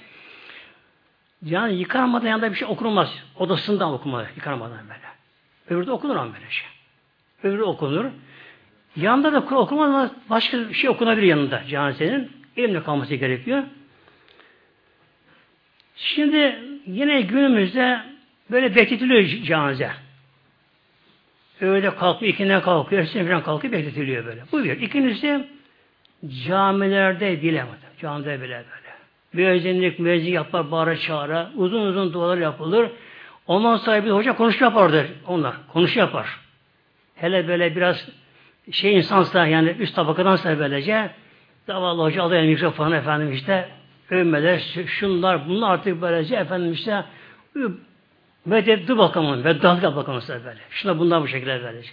Yani yıkanmadan yanında bir şey okunmaz. Odasından okunmaz yıkanmadan böyle. Öbürde okunur ama böyle şey öbürü okunur. Yanında da Kur'an okunmaz ama başka bir şey okunabilir yanında cenazenin. Elimde kalması gerekiyor. Şimdi yine günümüzde böyle bekletiliyor cenaze. Öyle kalkıyor, ikinden kalkıyor, ersin falan kalkıyor, bekletiliyor böyle. Bu bir. İkincisi camilerde bile, camide bile böyle. Bir özenlik, müezzin yapar, bağıra çağıra, uzun uzun dualar yapılır. Ondan sonra bir hoca konuşma yapardır onlar. Konuşma yapar. Hele böyle biraz şey insansa yani üst tabakadansa böylece zavallı hoca alıyor mikrofonu efendim işte övmeler, şunlar, bunlar artık böylece efendim işte medet bakalım, ve dalga bakalım böyle. Şuna bunlar bu şekilde böylece.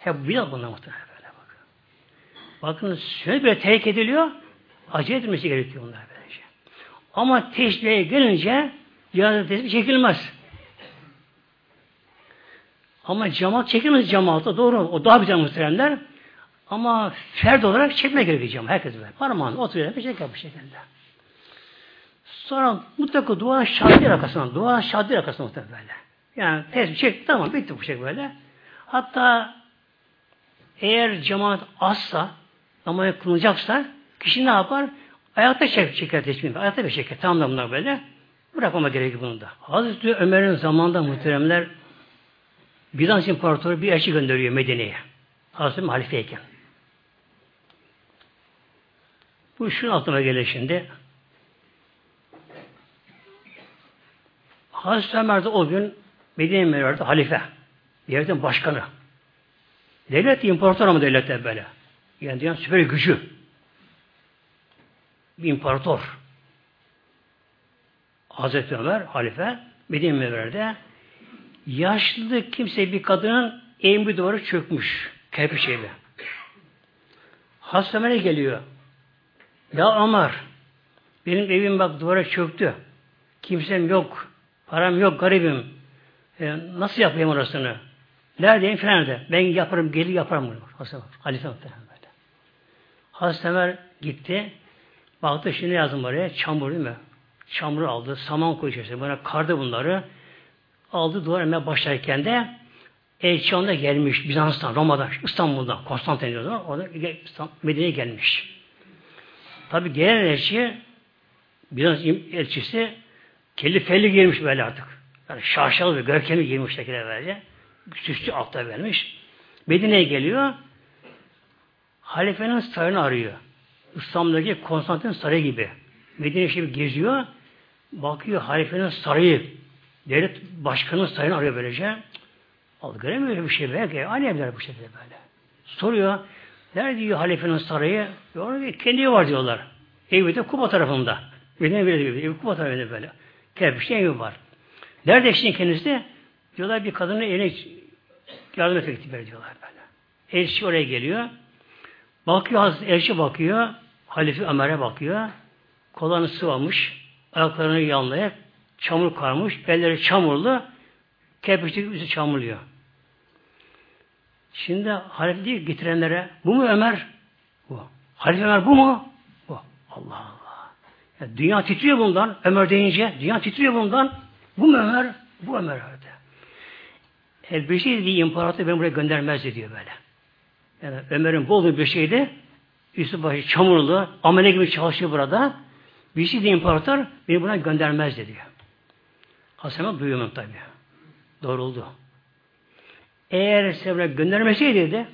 Hep bir bunlar muhtemelen böyle bakın. Bakın şöyle böyle terk ediliyor, acele etmesi gerekiyor bunlar böylece. Ama teşbihe gelince cenaze tesbih çekilmez. Ama cemaat çekilmez cemaatta doğru. O daha güzel muhteremler. Ama ferd olarak çekme gerekiyor cemaat. Herkes böyle. Parmağını oturuyor. Bir şey bu şekilde. Sonra mutlaka dua şahidi rakasından, dua şahidi rakasından mutlaka böyle. Yani tesbih çek, tamam bitti bu şey böyle. Hatta eğer cemaat azsa, namazı kılınacaksa, kişi ne yapar? Ayakta çek, çeker tesbih. Ayakta bir çeker. Tamam da bunlar böyle. Bırakmama gerekiyor bunu da. Hazreti Ömer'in zamanında muhteremler Bizans İmparatoru bir elçi gönderiyor Medine'ye. Hazreti halifeyken. Bu şunun aklıma gelir şimdi. Hazreti Ömer de o gün Medine Münevver'de halife. Devletin başkanı. Devlet imparator ama devlet böyle. Yani dünyanın süper gücü. Bir imparator. Hazreti Ömer halife Medine Münevver'de yaşlı kimse bir kadının eğim bir duvarı çökmüş. Kerpiç evi. Hazreti Ömer'e geliyor. Ya Ömer benim evim bak duvara çöktü. Kimsem yok. Param yok, garibim. E, nasıl yapayım orasını? Neredeyim falan de. Ben yaparım, gelir yaparım bunu. Halife muhtemelen Ömer gitti. Baktı şimdi yazdım oraya. Çamur değil mi? Çamuru aldı. Saman koyu içerisine. Bana kardı bunları. Aldı duvar emme başlarken de elçi onda gelmiş. Bizans'tan, Roma'dan, İstanbul'dan, Konstantiniyye'den orada Medine'ye gelmiş. Tabi gelen elçi Bizans elçisi Kelli felli girmiş böyle artık. Yani şaşalı bir görkemi girmiş tekrar böylece. Süslü altta vermiş. Medine'ye geliyor. Halifenin sarayını arıyor. İstanbul'daki Konstantin Sarayı gibi. Medine şimdi geziyor. Bakıyor halifenin sarayı. Devlet başkanının sarayını arıyor böylece. Al göremiyor bir şey belki. Aynı bu şekilde böyle. Soruyor. Nerede diyor halifenin sarayı? Orada kendi evi var diyorlar. Evi de Kuba tarafında. Medine böyle evi Kuba tarafında böyle. Kerpiçli evi var. Nerede şimdi kendisi? Diyorlar bir kadının evine yardım etmek gitti diyorlar böyle. Elçi oraya geliyor. Bakıyor, elçi bakıyor. Halife Ömer'e bakıyor. Kollarını sıvamış. Ayaklarını yanlayıp çamur karmış. Elleri çamurlu. Kerpiçlik üstü çamurluyor. Şimdi halife diyor getirenlere bu mu Ömer? Bu. Halife Ömer bu mu? Bu. Allah Allah. Yani dünya titriyor bundan. Ömer deyince dünya titriyor bundan. Bu mu Ömer? Bu Ömer öyle. Elbise dediği imparator beni buraya göndermez diyor böyle. Yani Ömer'in bol bir şeydi. Üstü başı çamurlu, amele gibi çalışıyor burada. Bir şey imparator beni buna göndermez diyor. Hasan duyuyorum tabi. Doğruldu. Eğer Sevra göndermeseydi de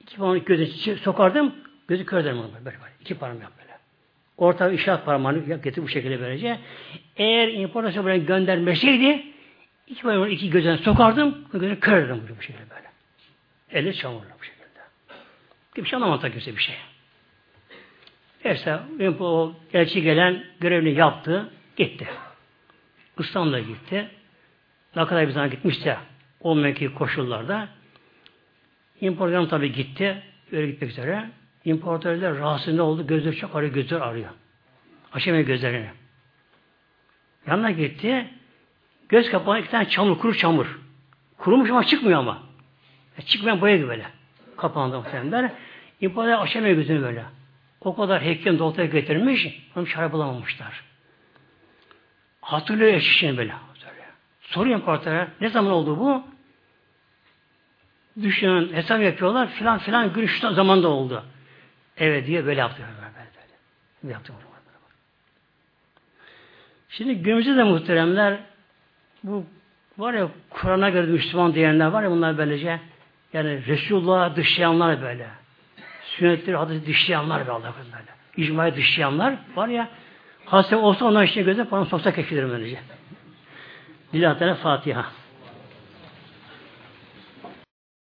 iki parmağını gözüne sokardım, gözü kör ederim böyle, böyle. İki parmağım yap böyle. Orta işaret parmağını getir bu şekilde böylece. Eğer imparator buraya göndermeseydi iki parmağını iki gözüne sokardım, gözünü kör ederim bu şekilde böyle. Eli çamurlu bu şekilde. Bir şey anlamadı kimse bir şey. Neyse o elçi gelen görevini yaptı, gitti. İstanbul'a gitti. Ne kadar bir zaman gitmişse o mevki koşullarda İmparatorluğum tabi gitti. Öyle gitmek üzere. İmparatorlar rahatsız ne oldu? Gözleri çok arıyor, gözler arıyor. Açamıyor gözlerini. Yanına gitti. Göz kapağına iki tane çamur, kuru çamur. Kurumuş ama çıkmıyor ama. E, çıkmayan boya gibi böyle. Kapağında muhtemelen. İmparator açamıyor gözünü böyle. O kadar hekim doktora getirmiş, onu çare bulamamışlar. Hatırlıyor eşişini böyle. Soruyor imparatora, ne zaman oldu bu? Düşünün, hesap yapıyorlar, filan filan gün şu zamanda oldu. Evet diye böyle yaptı. Böyle, böyle. yaptı. Şimdi günümüzde de muhteremler bu var ya Kur'an'a göre Müslüman diyenler var ya bunlar böylece yani Resulullah'a dışlayanlar böyle. Sünnetleri hadisi dışlayanlar böyle böyle. İcmayı dışlayanlar var ya hasta olsa onlar işte göze falan soksa keşfidir böylece. Lillahi Teala Fatiha.